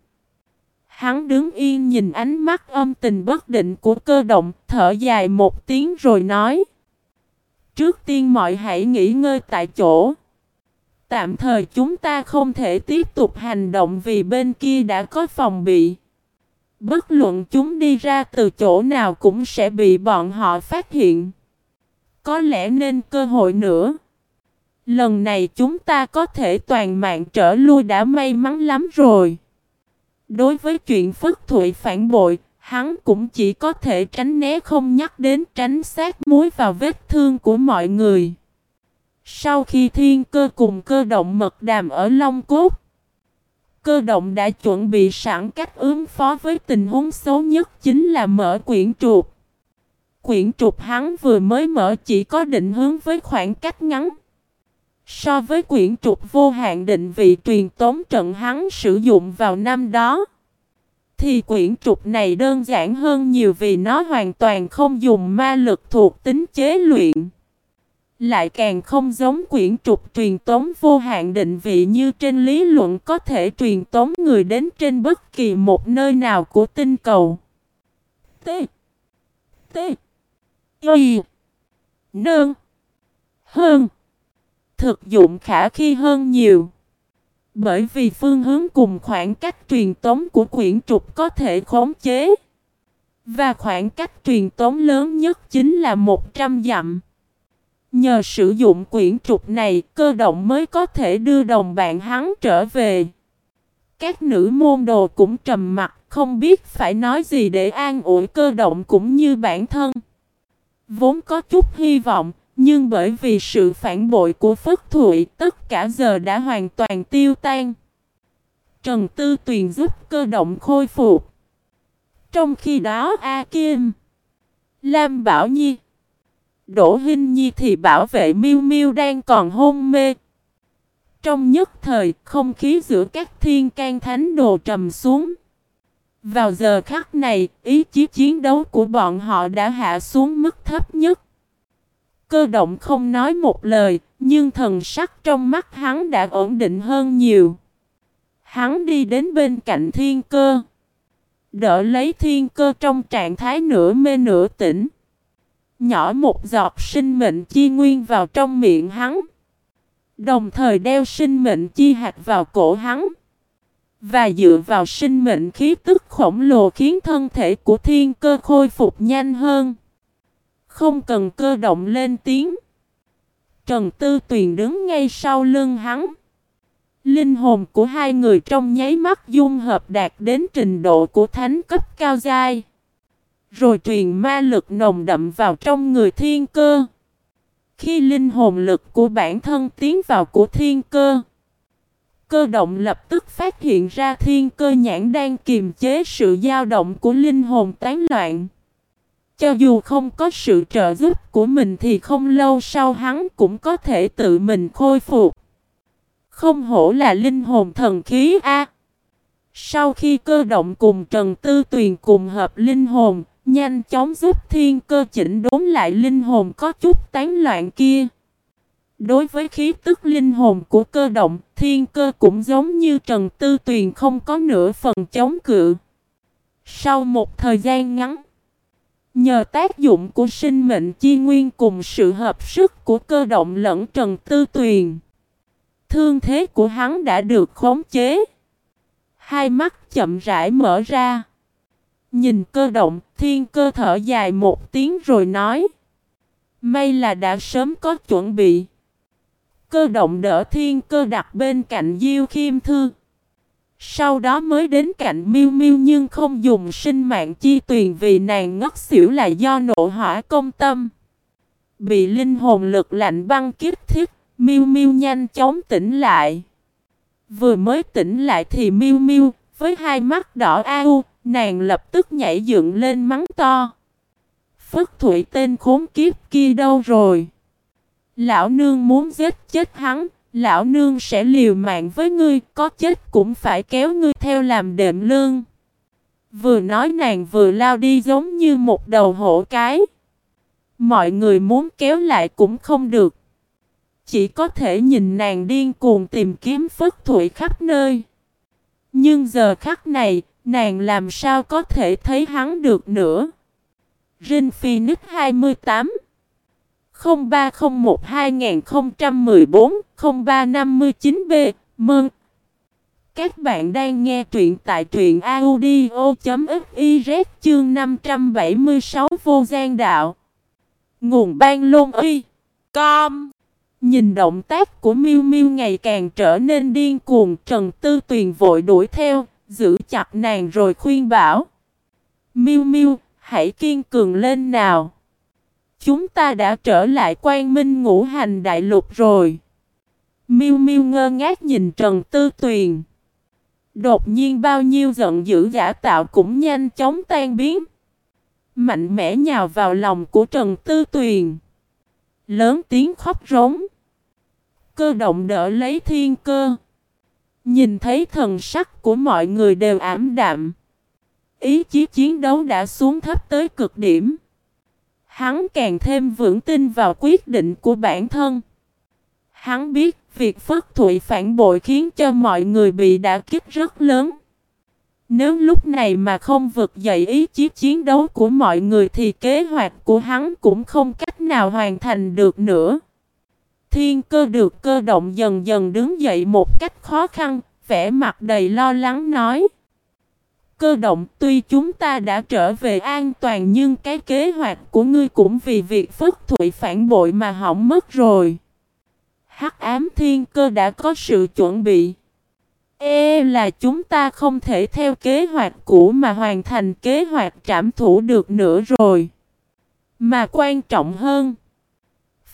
Hắn đứng yên nhìn ánh mắt âm tình bất định của cơ động, thở dài một tiếng rồi nói. Trước tiên mọi hãy nghỉ ngơi tại chỗ. Tạm thời chúng ta không thể tiếp tục hành động vì bên kia đã có phòng bị. Bất luận chúng đi ra từ chỗ nào cũng sẽ bị bọn họ phát hiện. Có lẽ nên cơ hội nữa. Lần này chúng ta có thể toàn mạng trở lui đã may mắn lắm rồi. Đối với chuyện Phất Thụy phản bội, hắn cũng chỉ có thể tránh né không nhắc đến tránh sát muối vào vết thương của mọi người. Sau khi thiên cơ cùng cơ động mật đàm ở Long Cốt, cơ động đã chuẩn bị sẵn cách ứng phó với tình huống xấu nhất chính là mở quyển trục. Quyển trục hắn vừa mới mở chỉ có định hướng với khoảng cách ngắn. So với quyển trục vô hạn định vị truyền tống trận hắn sử dụng vào năm đó, thì quyển trục này đơn giản hơn nhiều vì nó hoàn toàn không dùng ma lực thuộc tính chế luyện. Lại càng không giống quyển trục truyền tống vô hạn định vị như trên lý luận có thể truyền tống người đến trên bất kỳ một nơi nào của tinh cầu. T. T. Y. Nương. Hơn thực dụng khả khi hơn nhiều. Bởi vì phương hướng cùng khoảng cách truyền tống của quyển trục có thể khống chế. Và khoảng cách truyền tống lớn nhất chính là 100 dặm. Nhờ sử dụng quyển trục này, cơ động mới có thể đưa đồng bạn hắn trở về. Các nữ môn đồ cũng trầm mặt, không biết phải nói gì để an ủi cơ động cũng như bản thân. Vốn có chút hy vọng, nhưng bởi vì sự phản bội của Phất Thụy, tất cả giờ đã hoàn toàn tiêu tan. Trần Tư Tuyền giúp cơ động khôi phục. Trong khi đó A Kim, Lam Bảo Nhi, Đỗ Hinh Nhi thì bảo vệ Miêu Miêu đang còn hôn mê. Trong nhất thời, không khí giữa các thiên can thánh đồ trầm xuống. Vào giờ khắc này, ý chí chiến đấu của bọn họ đã hạ xuống mức thấp nhất. Cơ động không nói một lời, nhưng thần sắc trong mắt hắn đã ổn định hơn nhiều. Hắn đi đến bên cạnh thiên cơ. Đỡ lấy thiên cơ trong trạng thái nửa mê nửa tỉnh. Nhỏ một giọt sinh mệnh chi nguyên vào trong miệng hắn. Đồng thời đeo sinh mệnh chi hạt vào cổ hắn. Và dựa vào sinh mệnh khí tức khổng lồ khiến thân thể của thiên cơ khôi phục nhanh hơn. Không cần cơ động lên tiếng. Trần Tư Tuyền đứng ngay sau lưng hắn. Linh hồn của hai người trong nháy mắt dung hợp đạt đến trình độ của thánh cấp cao giai. Rồi truyền ma lực nồng đậm vào trong người thiên cơ. Khi linh hồn lực của bản thân tiến vào của thiên cơ, cơ động lập tức phát hiện ra thiên cơ nhãn đang kiềm chế sự dao động của linh hồn tán loạn. Cho dù không có sự trợ giúp của mình thì không lâu sau hắn cũng có thể tự mình khôi phục. Không hổ là linh hồn thần khí A. Sau khi cơ động cùng Trần Tư Tuyền cùng hợp linh hồn, nhanh chóng giúp thiên cơ chỉnh đốn lại linh hồn có chút tán loạn kia. Đối với khí tức linh hồn của cơ động, thiên cơ cũng giống như Trần Tư Tuyền không có nửa phần chống cự. Sau một thời gian ngắn, Nhờ tác dụng của sinh mệnh chi nguyên cùng sự hợp sức của cơ động lẫn Trần Tư Tuyền. Thương thế của hắn đã được khống chế. Hai mắt chậm rãi mở ra. Nhìn cơ động, thiên cơ thở dài một tiếng rồi nói. May là đã sớm có chuẩn bị. Cơ động đỡ thiên cơ đặt bên cạnh Diêu Khiêm Thư. Sau đó mới đến cạnh miêu miêu nhưng không dùng sinh mạng chi tuyền vì nàng ngất xỉu là do nộ hỏa công tâm. Bị linh hồn lực lạnh băng kiếp thiết, miêu miêu nhanh chóng tỉnh lại. Vừa mới tỉnh lại thì miêu miêu với hai mắt đỏ au, nàng lập tức nhảy dựng lên mắng to. Phất Thụy tên khốn kiếp kia đâu rồi? Lão nương muốn giết chết hắn, lão nương sẽ liều mạng với ngươi, có chết cũng phải kéo ngươi theo làm đệm lương. Vừa nói nàng vừa lao đi giống như một đầu hổ cái. Mọi người muốn kéo lại cũng không được. Chỉ có thể nhìn nàng điên cuồng tìm kiếm phất thụy khắp nơi. Nhưng giờ khắc này, nàng làm sao có thể thấy hắn được nữa. Rin Phoenix 28 0301 2014 0359B Mừng! Các bạn đang nghe truyện tại truyện audio.fiz chương 576 Vô Gian Đạo Nguồn ban lôn uy Com Nhìn động tác của Miu Miu ngày càng trở nên điên cuồng, Trần Tư Tuyền vội đuổi theo Giữ chặt nàng rồi khuyên bảo Miu Miu, hãy kiên cường lên nào Chúng ta đã trở lại quan minh ngũ hành đại lục rồi. Miu Miu ngơ ngác nhìn Trần Tư Tuyền. Đột nhiên bao nhiêu giận dữ giả tạo cũng nhanh chóng tan biến. Mạnh mẽ nhào vào lòng của Trần Tư Tuyền. Lớn tiếng khóc rống. Cơ động đỡ lấy thiên cơ. Nhìn thấy thần sắc của mọi người đều ảm đạm. Ý chí chiến đấu đã xuống thấp tới cực điểm. Hắn càng thêm vững tin vào quyết định của bản thân. Hắn biết việc Phất Thụy phản bội khiến cho mọi người bị đả kích rất lớn. Nếu lúc này mà không vực dậy ý chí chiến đấu của mọi người thì kế hoạch của hắn cũng không cách nào hoàn thành được nữa. Thiên cơ được cơ động dần dần đứng dậy một cách khó khăn, vẻ mặt đầy lo lắng nói cơ động tuy chúng ta đã trở về an toàn nhưng cái kế hoạch của ngươi cũng vì việc phất thụy phản bội mà hỏng mất rồi. Hắc ám thiên cơ đã có sự chuẩn bị. Ê là chúng ta không thể theo kế hoạch cũ mà hoàn thành kế hoạch trảm thủ được nữa rồi. Mà quan trọng hơn,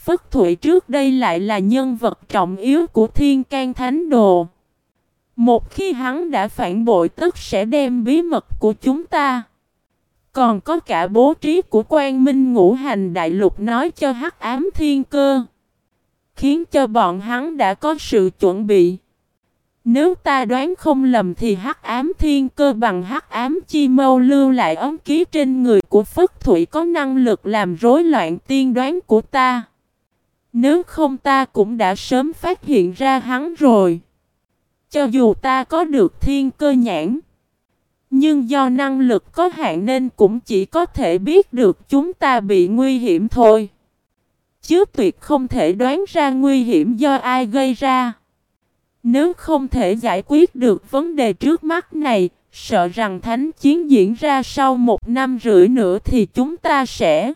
Phất Thụy trước đây lại là nhân vật trọng yếu của Thiên can Thánh Đồ. Một khi hắn đã phản bội tức sẽ đem bí mật của chúng ta. Còn có cả bố trí của quan minh ngũ hành đại lục nói cho hắc ám thiên cơ. Khiến cho bọn hắn đã có sự chuẩn bị. Nếu ta đoán không lầm thì hắc ám thiên cơ bằng hắc ám chi mâu lưu lại ống ký trên người của Phất Thủy có năng lực làm rối loạn tiên đoán của ta. Nếu không ta cũng đã sớm phát hiện ra hắn rồi. Cho dù ta có được thiên cơ nhãn, nhưng do năng lực có hạn nên cũng chỉ có thể biết được chúng ta bị nguy hiểm thôi. Chứ tuyệt không thể đoán ra nguy hiểm do ai gây ra. Nếu không thể giải quyết được vấn đề trước mắt này, sợ rằng thánh chiến diễn ra sau một năm rưỡi nữa thì chúng ta sẽ...